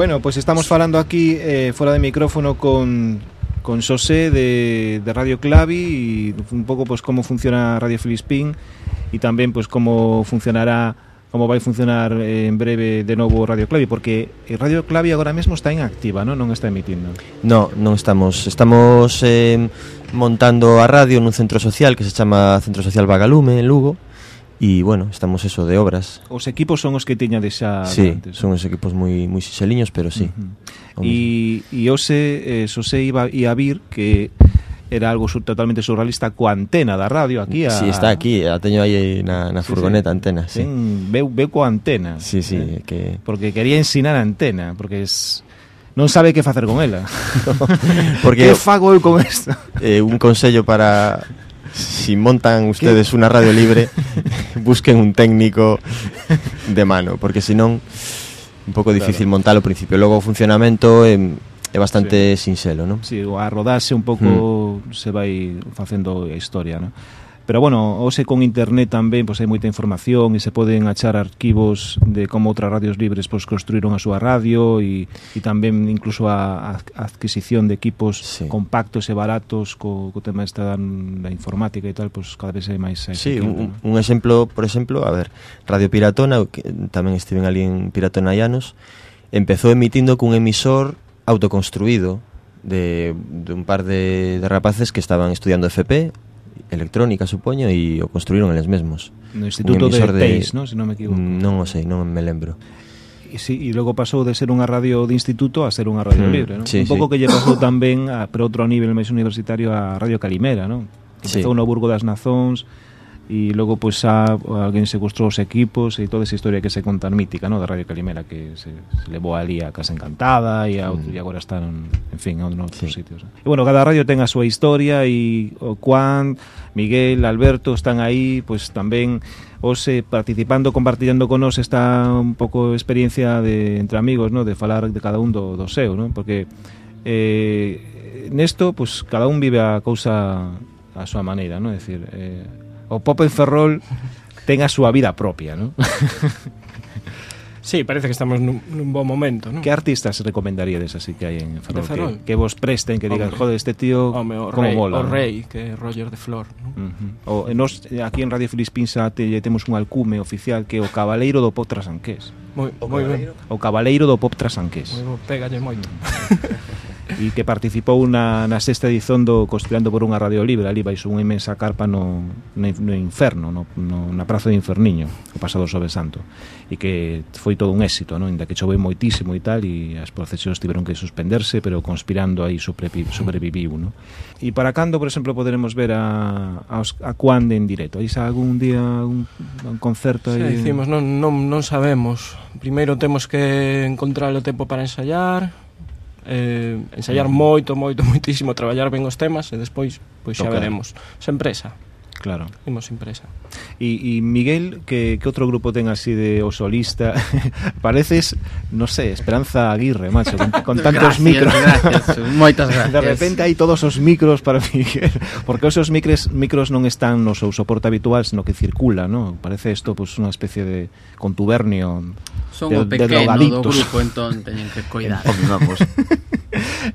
Bueno, pues estamos falando aquí eh, fora de micrófono con con Xosé de, de Radio Clavi e un pouco pois pues, como funciona Radio Filispín e tamén pois pues, como funcionará como vai funcionar eh, en breve de novo Radio Clavi porque Radio Clavi agora mesmo está inactiva, non? Non está emitindo. No, non estamos. Estamos eh, montando a radio nun centro social que se chama Centro Social Vagalume en Lugo E, bueno, estamos eso de obras. Os equipos son os que tiña de xa... Sí, antes, son os equipos moi moi xiseliños, pero sí. Uh -huh. E e hoxe eh, Xosé iba a vir que era algo sur, totalmente surrealista coa antena da radio aquí a... Sí, está aquí, a teño aí na, na sí, furgoneta sí. antena, sí. Ten, veu, veu coa antena. Sí, sí, eh? que... Porque quería ensinar a antena, porque es non sabe que facer con ela. no, porque que fago eu con isto? Eh, un consello para si montan ustedes una radio libre, busquen un técnico de mano, porque si non un pouco difícil montar ao principio. Logo o funcionamento é, é bastante sinxelo, non? Sí, o a rodarse un pouco se vai facendo a historia, ¿no? Pero bueno, hoxe con internet tamén pois hai moita información e se poden achar arquivos de como outras radios libres pois construíron a súa radio e, e tamén incluso a, a adquisición de equipos sí. compactos e baratos co, co tema esta da, da informática e tal, pois cada vez é máis Sí, un, un exemplo, por exemplo, a ver, Radio Piratona, que tamén estiven ali en Piratona Llanos, empezou emitindo cun emisor autoconstruído de, de un par de, de rapaces que estaban estudiando FP electrónica, supoño, e o construíron eles mesmos. No Instituto de Teis, de... non? Se non me equivoco. Non o sei, non me lembro. E, sí, e logo pasou de ser unha radio de instituto a ser unha radio mm, libre, non? Sí, un pouco sí. que lle pasou tamén, a, pero outro nivel máis universitario, a Radio Calimera, non? Empezou sí. no Burgo das Nazóns, e logo pois xa eh, alguén secuestrou os equipos e toda esa historia que se conta mítica, no, da Radio Calimera que se, se levou ali a Casa Encantada e, a, mm. e agora están, en fin, en outros sí. sitios. E bueno, cada radio ten a súa historia e o Juan, Miguel, Alberto están aí, pois tamén hoxe eh, participando, compartillando con nós esta un pouco experiencia de entre amigos, no, de falar de cada un do, do seu, no? porque eh, nesto, pois cada un vive a cousa a súa maneira, non? É dicir, eh, o pop en Ferrol ten a súa vida propia, non? Sí, parece que estamos nun, nun bon momento, non? Que artistas recomendaríades así que hai en Ferrol? De Ferrol? Que, que vos presten, que digan, joder, este tío Home, o como rey, mola. O ¿no? rei, que é Roger de Flor, non? Uh -huh. O nos eh, aquí en Radio Filispinsa te, eh, temos un alcume oficial que é o Cabaleiro do Pop Trasanqués. Moi, moi ben. O Cabaleiro do Pop Trasanqués. Moi bo, pégalle moito. e que participou na, na sexta edición do Conspirando por unha Radio Libre ali baixou unha imensa carpa no, no, no inferno no, no, na praza de Inferniño o pasado Sobe Santo e que foi todo un éxito non? inda que choveu moitísimo e tal e as procesións tiveron que suspenderse pero conspirando aí sobrevi, sobreviviu non? e para cando, por exemplo, poderemos ver a, a, a Cuande en directo aí xa algún día un, un concerto aí... Sí, dicimos, non, non, non sabemos primeiro temos que encontrar o tempo para ensayar eh, ensayar moito, moito, moitísimo, traballar ben os temas e despois pois xa Tocar. veremos. Sen presa. Claro. Imos impresa. E, e Miguel, que, que outro grupo ten así de o solista? Pareces, no sé, Esperanza Aguirre, macho, con, con tantos gracias, micros. Gracias, moitas gracias. De repente hai todos os micros para Miguel, porque os micros, micros non están no seu soporte habitual, sino que circula, ¿no? Parece isto pues, unha especie de contubernio son de, o pequeno do grupo, entón teñen que coidar. Entón, vamos.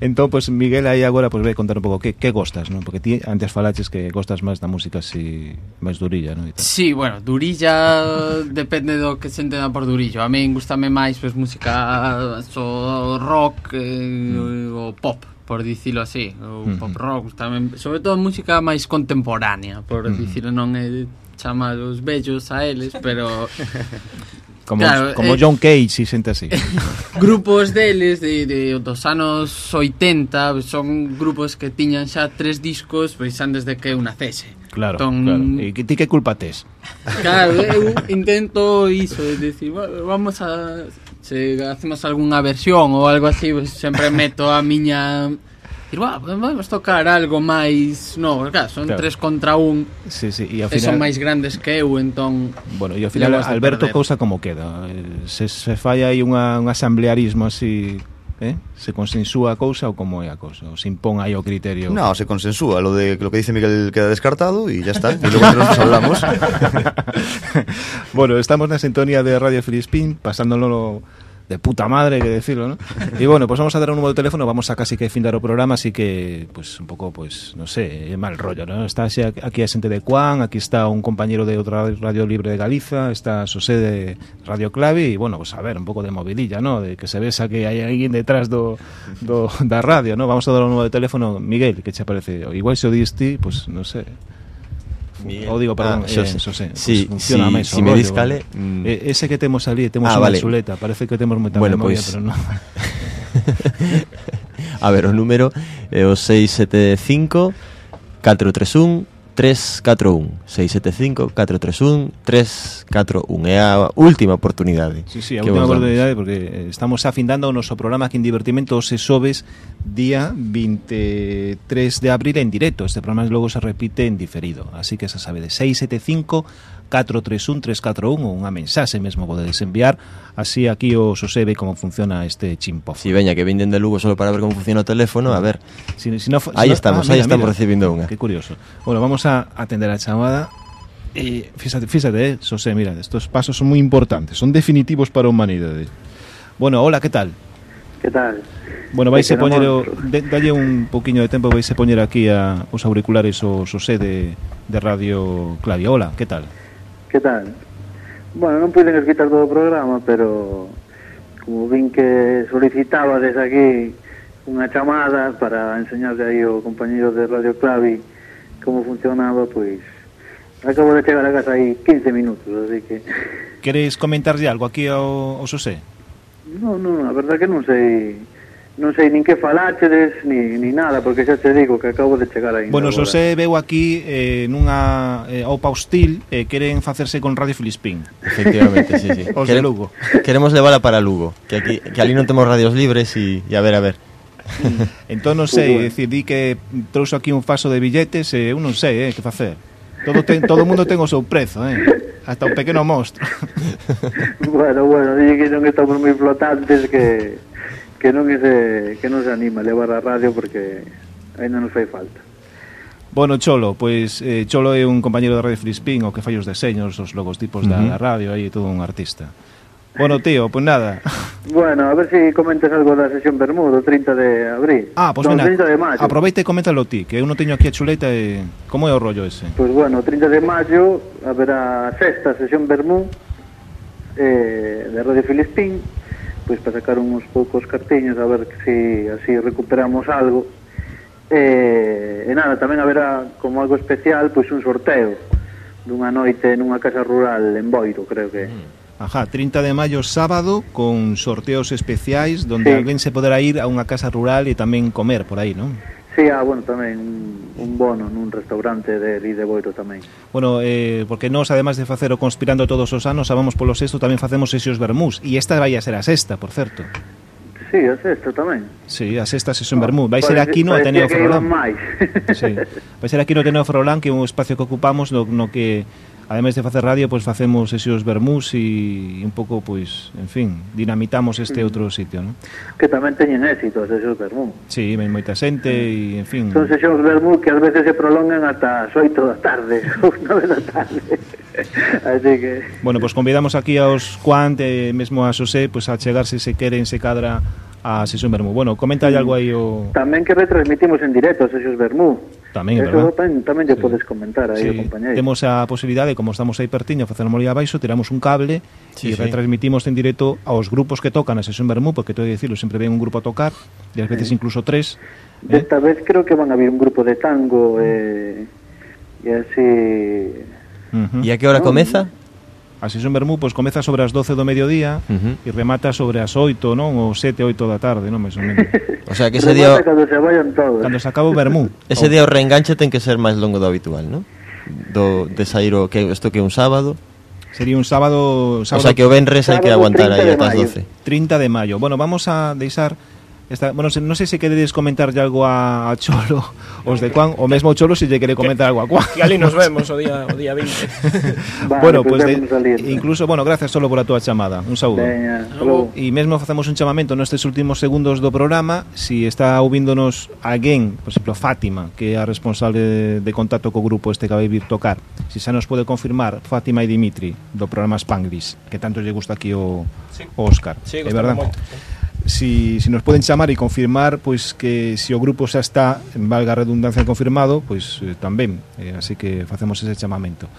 entón, pues, Miguel, aí agora, pois, pues, ve, contar un pouco que, que gostas, non? Porque ti antes falaches que gostas máis da música así, máis durilla, non? Sí, bueno, durilla depende do que se entenda por durillo. A min gustame máis, pues, música so rock eh, mm. o pop, por dicilo así, o mm pop rock, tamén, sobre todo música máis contemporánea, por mm dicilo non é chamados bellos a eles, pero Como, claro, como eh, John Cage, si sente así. grupos deles de, de, dos anos 80 son grupos que tiñan xa tres discos pois antes de que eu nacese. Claro, entón, claro. E ti que culpa tes? Claro, eu intento iso, de decir, vamos a... Se hacemos algunha versión ou algo así, pues, sempre meto a miña Dir, "Buah, pues vamos tocar algo máis, no, claro, son Claro. tres contra un, Sí, sí, e ao e son final máis grandes que eu, entón Bueno, e ao final Alberto cousa como queda. Se se fai aí unha, un asamblearismo así, eh? Se consensúa a cousa ou como é a cousa? Ou se impón aí o criterio? No, se consensúa. Lo de lo que dice Miguel queda descartado y ya está. Y luego entre nosotros hablamos. bueno, estamos na sintonía de Radio Filispín, pasándolo de puta madre, que decirlo, ¿no? Y bueno, pues vamos a dar un número de teléfono, vamos a casi que findar o programa, así que, pues un pouco, pues, no sé, é mal rollo, ¿no? Está aquí a xente de Cuan, aquí está un compañero de outra radio libre de Galiza, está José de Radio Clave, y bueno, pues a ver, un pouco de movililla, ¿no? De que se vesa que hai alguén detrás do, do, da radio, ¿no? Vamos a dar un número de teléfono, Miguel, que che parece? Igual se o pues, no sé, Miguel. O digo, ah, perdón, ah, xose. eh, Xosé. Sí, pues funciona sí, máis si me rollo, discale... Vale. Mm. Eh, ese que temos ali, temos ah, unha vale. chuleta, parece que temos moita bueno, memoria, pues... pero non. A ver, eh, o número é o 675 431 341 675 431 341 É a última oportunidade Sí, sí, a última oportunidade porque eh, estamos afindando o noso programa que en divertimento se sobes día 23 de abril en directo. Este programa logo se repite en diferido. Así que xa sabe de 675 431-341 ou unha mensaxe mesmo podedes enviar. Así aquí o Xosé ve como funciona este chimpofo. Si, veña, que vinden de Lugo solo para ver como funciona o teléfono, a ver. Si, si no, aí si no, estamos, ah, aí estamos recibindo unha. Que curioso. Bueno, vamos a atender a chamada. E, fíxate, fíxate, eh, Xosé, mira, estos pasos son moi importantes, son definitivos para a humanidade. Bueno, hola, que tal? Que tal? Bueno, vais a poñer o, de, dalle un poquinho de tempo vais a poñer aquí a, os auriculares o Xosé de, de Radio Clavia. Hola, que tal? que tal? Bueno, non puiden esquitar todo o programa, pero como vin que solicitaba desde aquí unha chamada para enseñarle aí ao compañero de Radio Clavi como funcionaba, pois acabo de chegar a casa aí 15 minutos, así que... Queres comentarlle algo aquí ao, ao Xosé? Non, non, a verdad que non sei non sei nin que falachedes ni, ni nada, porque xa te digo que acabo de chegar aí. Bueno, Xosé veu aquí eh, nunha eh, opa hostil eh, queren facerse con Radio Filispín. Efectivamente, sí, sí. Os Quere, de Lugo. Queremos levala para Lugo, que aquí que ali non temos radios libres e a ver, a ver. entón non sei, decir, di que trouxo aquí un faso de billetes e eh, eu non sei, eh, que facer. Todo ten, todo o mundo ten o seu prezo, eh? Hasta un pequeno monstro. bueno, bueno, di que non estamos moi flotantes que que non se, que non se anima a levar a radio porque ainda nos fai falta. Bueno, Cholo, pois eh, Cholo é un compañero de Radio Frispín o que fai os deseños, os logotipos uh -huh. da, radio, aí todo un artista. Bueno, tío, pues nada. Bueno, a ver si comentas algo da sesión Bermudo, 30 de abril. Ah, pues no, mira, 30 de aproveita e coméntalo ti, que eu non teño aquí a chuleta e... Como é o rollo ese? Pois pues bueno, 30 de maio haberá sexta sesión Bermú eh, de Radio Filispín pois para sacar uns poucos cartiños a ver se se así recuperamos algo e, e nada, tamén haberá como algo especial pois un sorteo dunha noite nunha casa rural en Boiro, creo que. Mm. Ajá, 30 de maio sábado con sorteos especiais donde sí. alguén se poderá ir a unha casa rural e tamén comer por aí, non? Sí, ah, bueno, tamén un bono nun restaurante de Lí de Boiro tamén. Bueno, eh, porque nós, además de facer o Conspirando todos os anos, sabamos polo sexto, tamén facemos sesións vermús. E esta vai a ser a sexta, por certo. Sí, a sexta tamén. Sí, a sexta sesión ah, Vai ser aquí no Ateneo Frolán. máis. sí. Vai ser aquí no Ateneo Frolán, que é un espacio que ocupamos no, no que ademais de facer radio, pois facemos esos vermús e un pouco, pois, en fin, dinamitamos este mm. outro sitio, non? Que tamén teñen éxito éxitos sesións vermús. Sí, ven moita xente e, en fin... Son sesións vermús que ás veces se prolongan ata as oito da tarde, ou 9 da tarde. Así que... Bueno, pois convidamos aquí aos Quant e mesmo a Xosé pois, a chegarse se queren, se cadra a Sesión Vermú. Bueno, comenta algo aí o... Tamén que retransmitimos en directo a sesións Vermú. Tamén, Eso verdad? Tamén, tamén lle sí. podes comentar aí sí. o compañeiro. Temos a posibilidade, como estamos aí pertiño, facer molía abaixo, tiramos un cable sí, e sí. retransmitimos en directo aos grupos que tocan a sesión Bermú, porque todo dicirlo, sempre ven un grupo a tocar, e ás veces sí. incluso tres. Eh. Desta eh? vez creo que van a vir un grupo de tango e eh, e así... Uh -huh. E a que hora no, comeza? A sesión Bermú pois, comeza sobre as 12 do mediodía uh -huh. e remata sobre as 8, non? Ou 7, 8 da tarde, non? Meso menos. O sea, que ese día... Cando se vayan todos. Cando se acaba o Bermú. Ese día o reenganche ten que ser máis longo do habitual, non? Do, de sair o que isto que é un sábado Sería un sábado, sábado... O sea, que o venres hai que aguantar aí ata as 12. 30 de maio. Bueno, vamos a deixar Esta, bueno, se, non sei se queredes comentarlle algo a, a Cholo os de Juan, o mesmo Cholo se lle quere comentar algo a Juan. Que ali nos vemos o día o día 20. vale, bueno, pues de, incluso, bueno, gracias solo por a túa chamada. Un saúdo. E mesmo facemos un chamamento nestes últimos segundos do programa, se si está ouvindonos alguén, por exemplo, Fátima, que é a responsable de, de contacto co grupo este que vai vir tocar, se si xa nos pode confirmar Fátima e Dimitri do programa Spanglish, que tanto lle gusta aquí o, sí. o Óscar. Sí, é verdade. Moito si, si nos poden chamar e confirmar pois que se o grupo xa está, en valga a redundancia confirmado, pois eh, tamén, eh, así que facemos ese chamamento.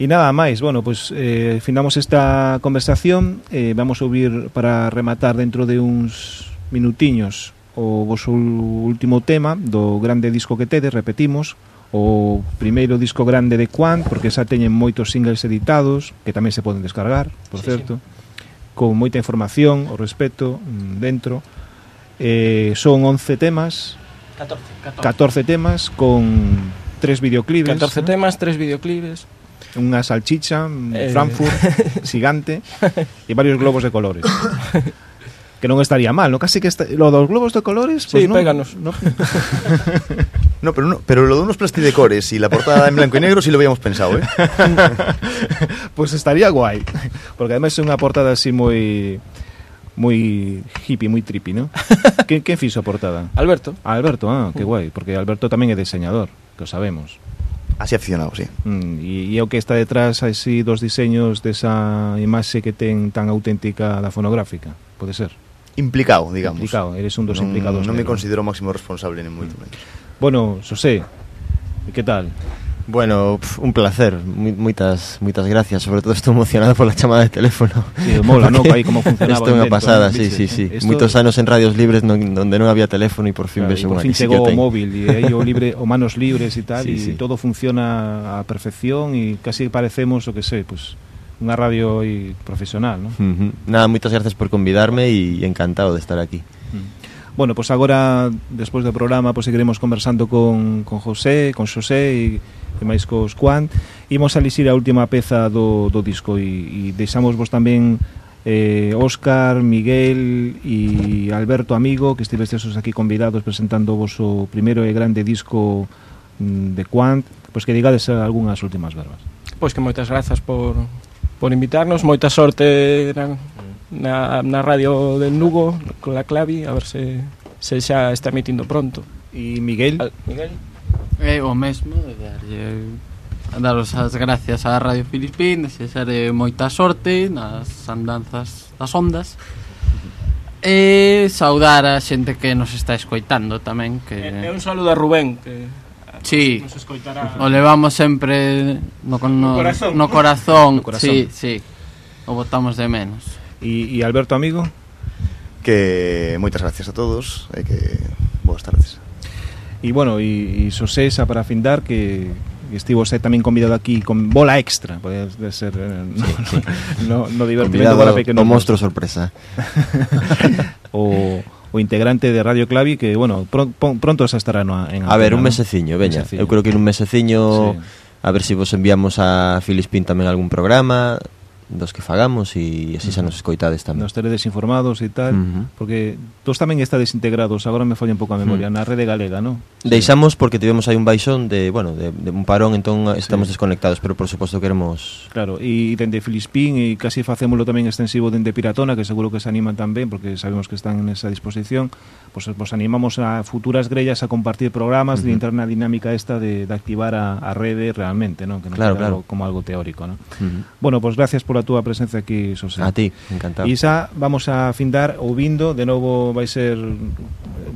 E nada máis, bueno, pois eh, finamos esta conversación, eh, vamos a ouvir para rematar dentro de uns minutiños o vosso último tema do grande disco que tedes, repetimos, o primeiro disco grande de Quant, porque xa teñen moitos singles editados, que tamén se poden descargar, por sí, certo. Sí con moita información ao respecto mm, dentro. Eh, son 11 temas, 14, 14. 14 temas con tres videoclipes. 14 ¿no? temas, tres videoclipes. Unha salchicha, mm, eh... Frankfurt, gigante, e varios globos de colores. que non estaría mal, no casi que está, lo dos globos de colores, pues sí, pois no, péganos. No. No, pero, no, pero lo de unos plastidecores y la portada en blanco y negro sí lo habíamos pensado, ¿eh? pues estaría guai. Porque además é unha portada así moi moi hippie, moi trippy, ¿no? fixo a portada? Alberto. A Alberto, ah, que guai, porque Alberto tamén é diseñador, que o sabemos. Así aficionado, sí. Mm, e, e é o que está detrás así dos diseños desa imaxe que ten tan auténtica da fonográfica, pode ser? Implicado, digamos. Implicado, eres un dos Non- implicados Non me considero máximo responsable, ni moito menos. Bueno, José, ¿qué tal? Bueno, un placer. Muchas, muchas gracias. Sobre todo estoy emocionado por la llamada de teléfono. Sí, mola, ¿no? Ahí cómo funcionaba. Esto una pasada, sí, sí, sí. Muchos años en radios libres no, donde no había teléfono y por fin claro, ves y por fin llegó móvil y ahí manos libres y tal y todo funciona a perfección y casi parecemos, o qué sé, pues una radio y profesional, ¿no? Nada, muchas gracias por convidarme y encantado de estar aquí. Bueno, pois pues agora, despois do programa, pois pues, seguiremos conversando con, con José, con Xosé e, e máis cos Juan. Imos a lixir a última peza do, do disco e, e deixamos vos tamén eh, Óscar, Miguel e Alberto Amigo, que estivestes aquí convidados presentando o primeiro e grande disco mm, de Quant, pois que digades algunhas últimas verbas. Pois que moitas grazas por, por invitarnos, moita sorte na, na, na radio del Lugo con la clavi a ver se, se xa está emitindo pronto e Miguel? Al, Miguel? É eh, o mesmo de darlle daros as gracias á Radio Filipín desexar moita sorte nas andanzas das ondas e saudar a xente que nos está escoitando tamén que... É, un saludo a Rubén que sí. nos escoitará o levamos sempre no, no, no corazón, no corazón, no corazón. Sí, sí, o botamos de menos e, e Alberto Amigo Que moitas gracias a todos e que boas tardes. E bueno, e, e xa para findar que que estivo xe tamén convidado aquí con bola extra, pode ser eh, no, no, no divertimento para pequenos o monstro sorpresa. o, o integrante de Radio Clavi que, bueno, pron, pon- pronto xa estará no, en A ver, un meseciño, veña. Meseciño. Eu creo que en un meseciño Sí. a ver se si vos enviamos a Filispín tamén algún programa dos que fagamos e así xa nos escoitades tamén. nos teredes informados e tal, Ujú. porque todos tamén estades integrados, agora me falla un pouco a memoria, Mm. na rede galega, ¿no? Deixamos porque tivemos aí un baixón de, bueno, de, de un parón, entón estamos desconectados, pero por suposto queremos Claro, e dende Filispín e casi facémolo tamén extensivo dende Piratona, que seguro que se animan tamén, porque sabemos que están en esa disposición, pues, pues animamos a futuras grellas a compartir programas de entrar na dinámica esta de, de activar a, a rede realmente, ¿no? que non Claro, claro. algo, como algo teórico. ¿no? Ujú. Bueno, pues gracias por a túa presencia aquí, Xosé. A ti, encantado. E xa vamos a findar ouvindo, de novo vai ser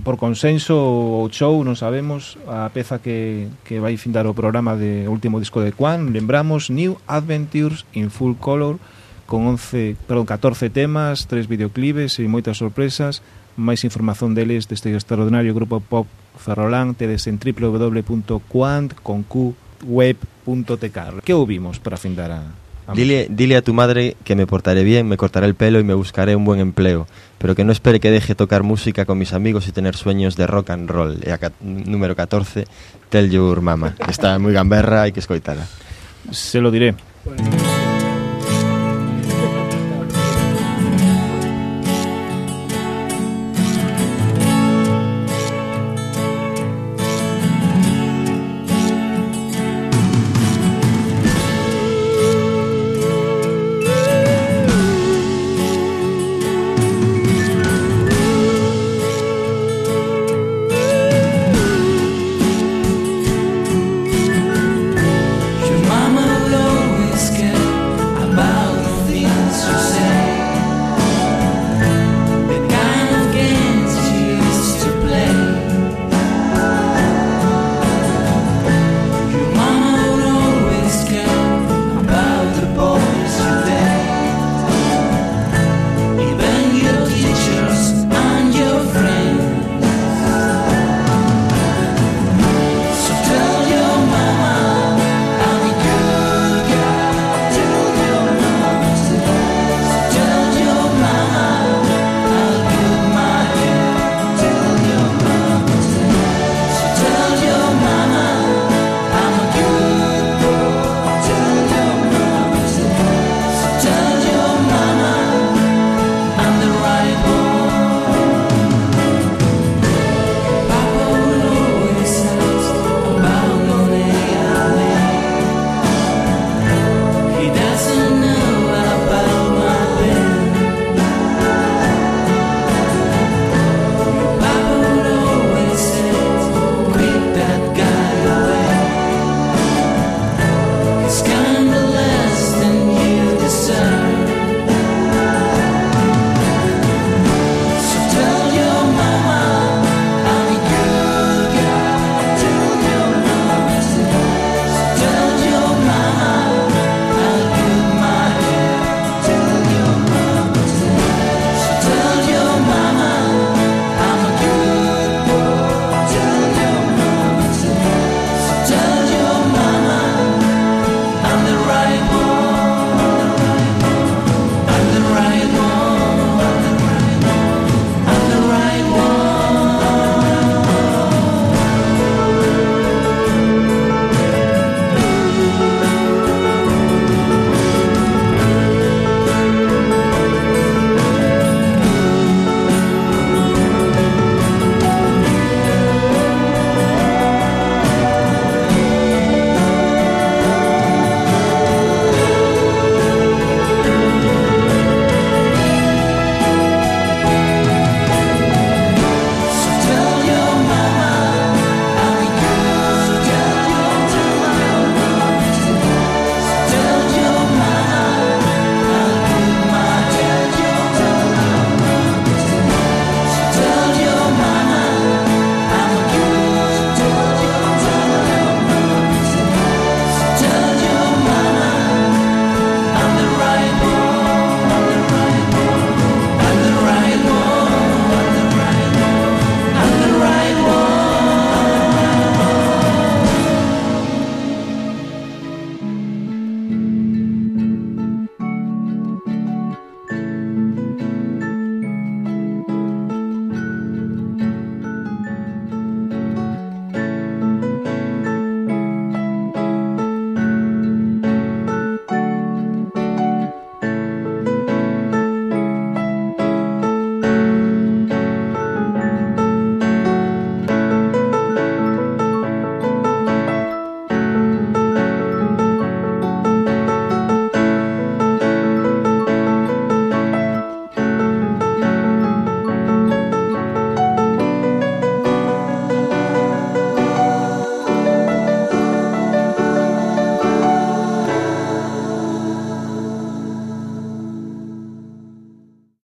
por consenso ou show, non sabemos, a peza que, que vai findar o programa de último disco de Quan, lembramos New Adventures in Full Color, con 11, perdón, 14 temas, tres videoclipes e moitas sorpresas, máis información deles deste extraordinario grupo pop Ferrolán, tedes en www.quant.com web.tk. Que ouvimos para findar a Dile, dile a tu madre que me portaré bien, me cortaré el pelo y me buscaré un buen empleo, pero que no espere que deje tocar música con mis amigos y tener sueños de rock and roll. E a número 14, Tell Your Mama. Está moi gamberra, hai que escoitala. Se lo diré. Bueno.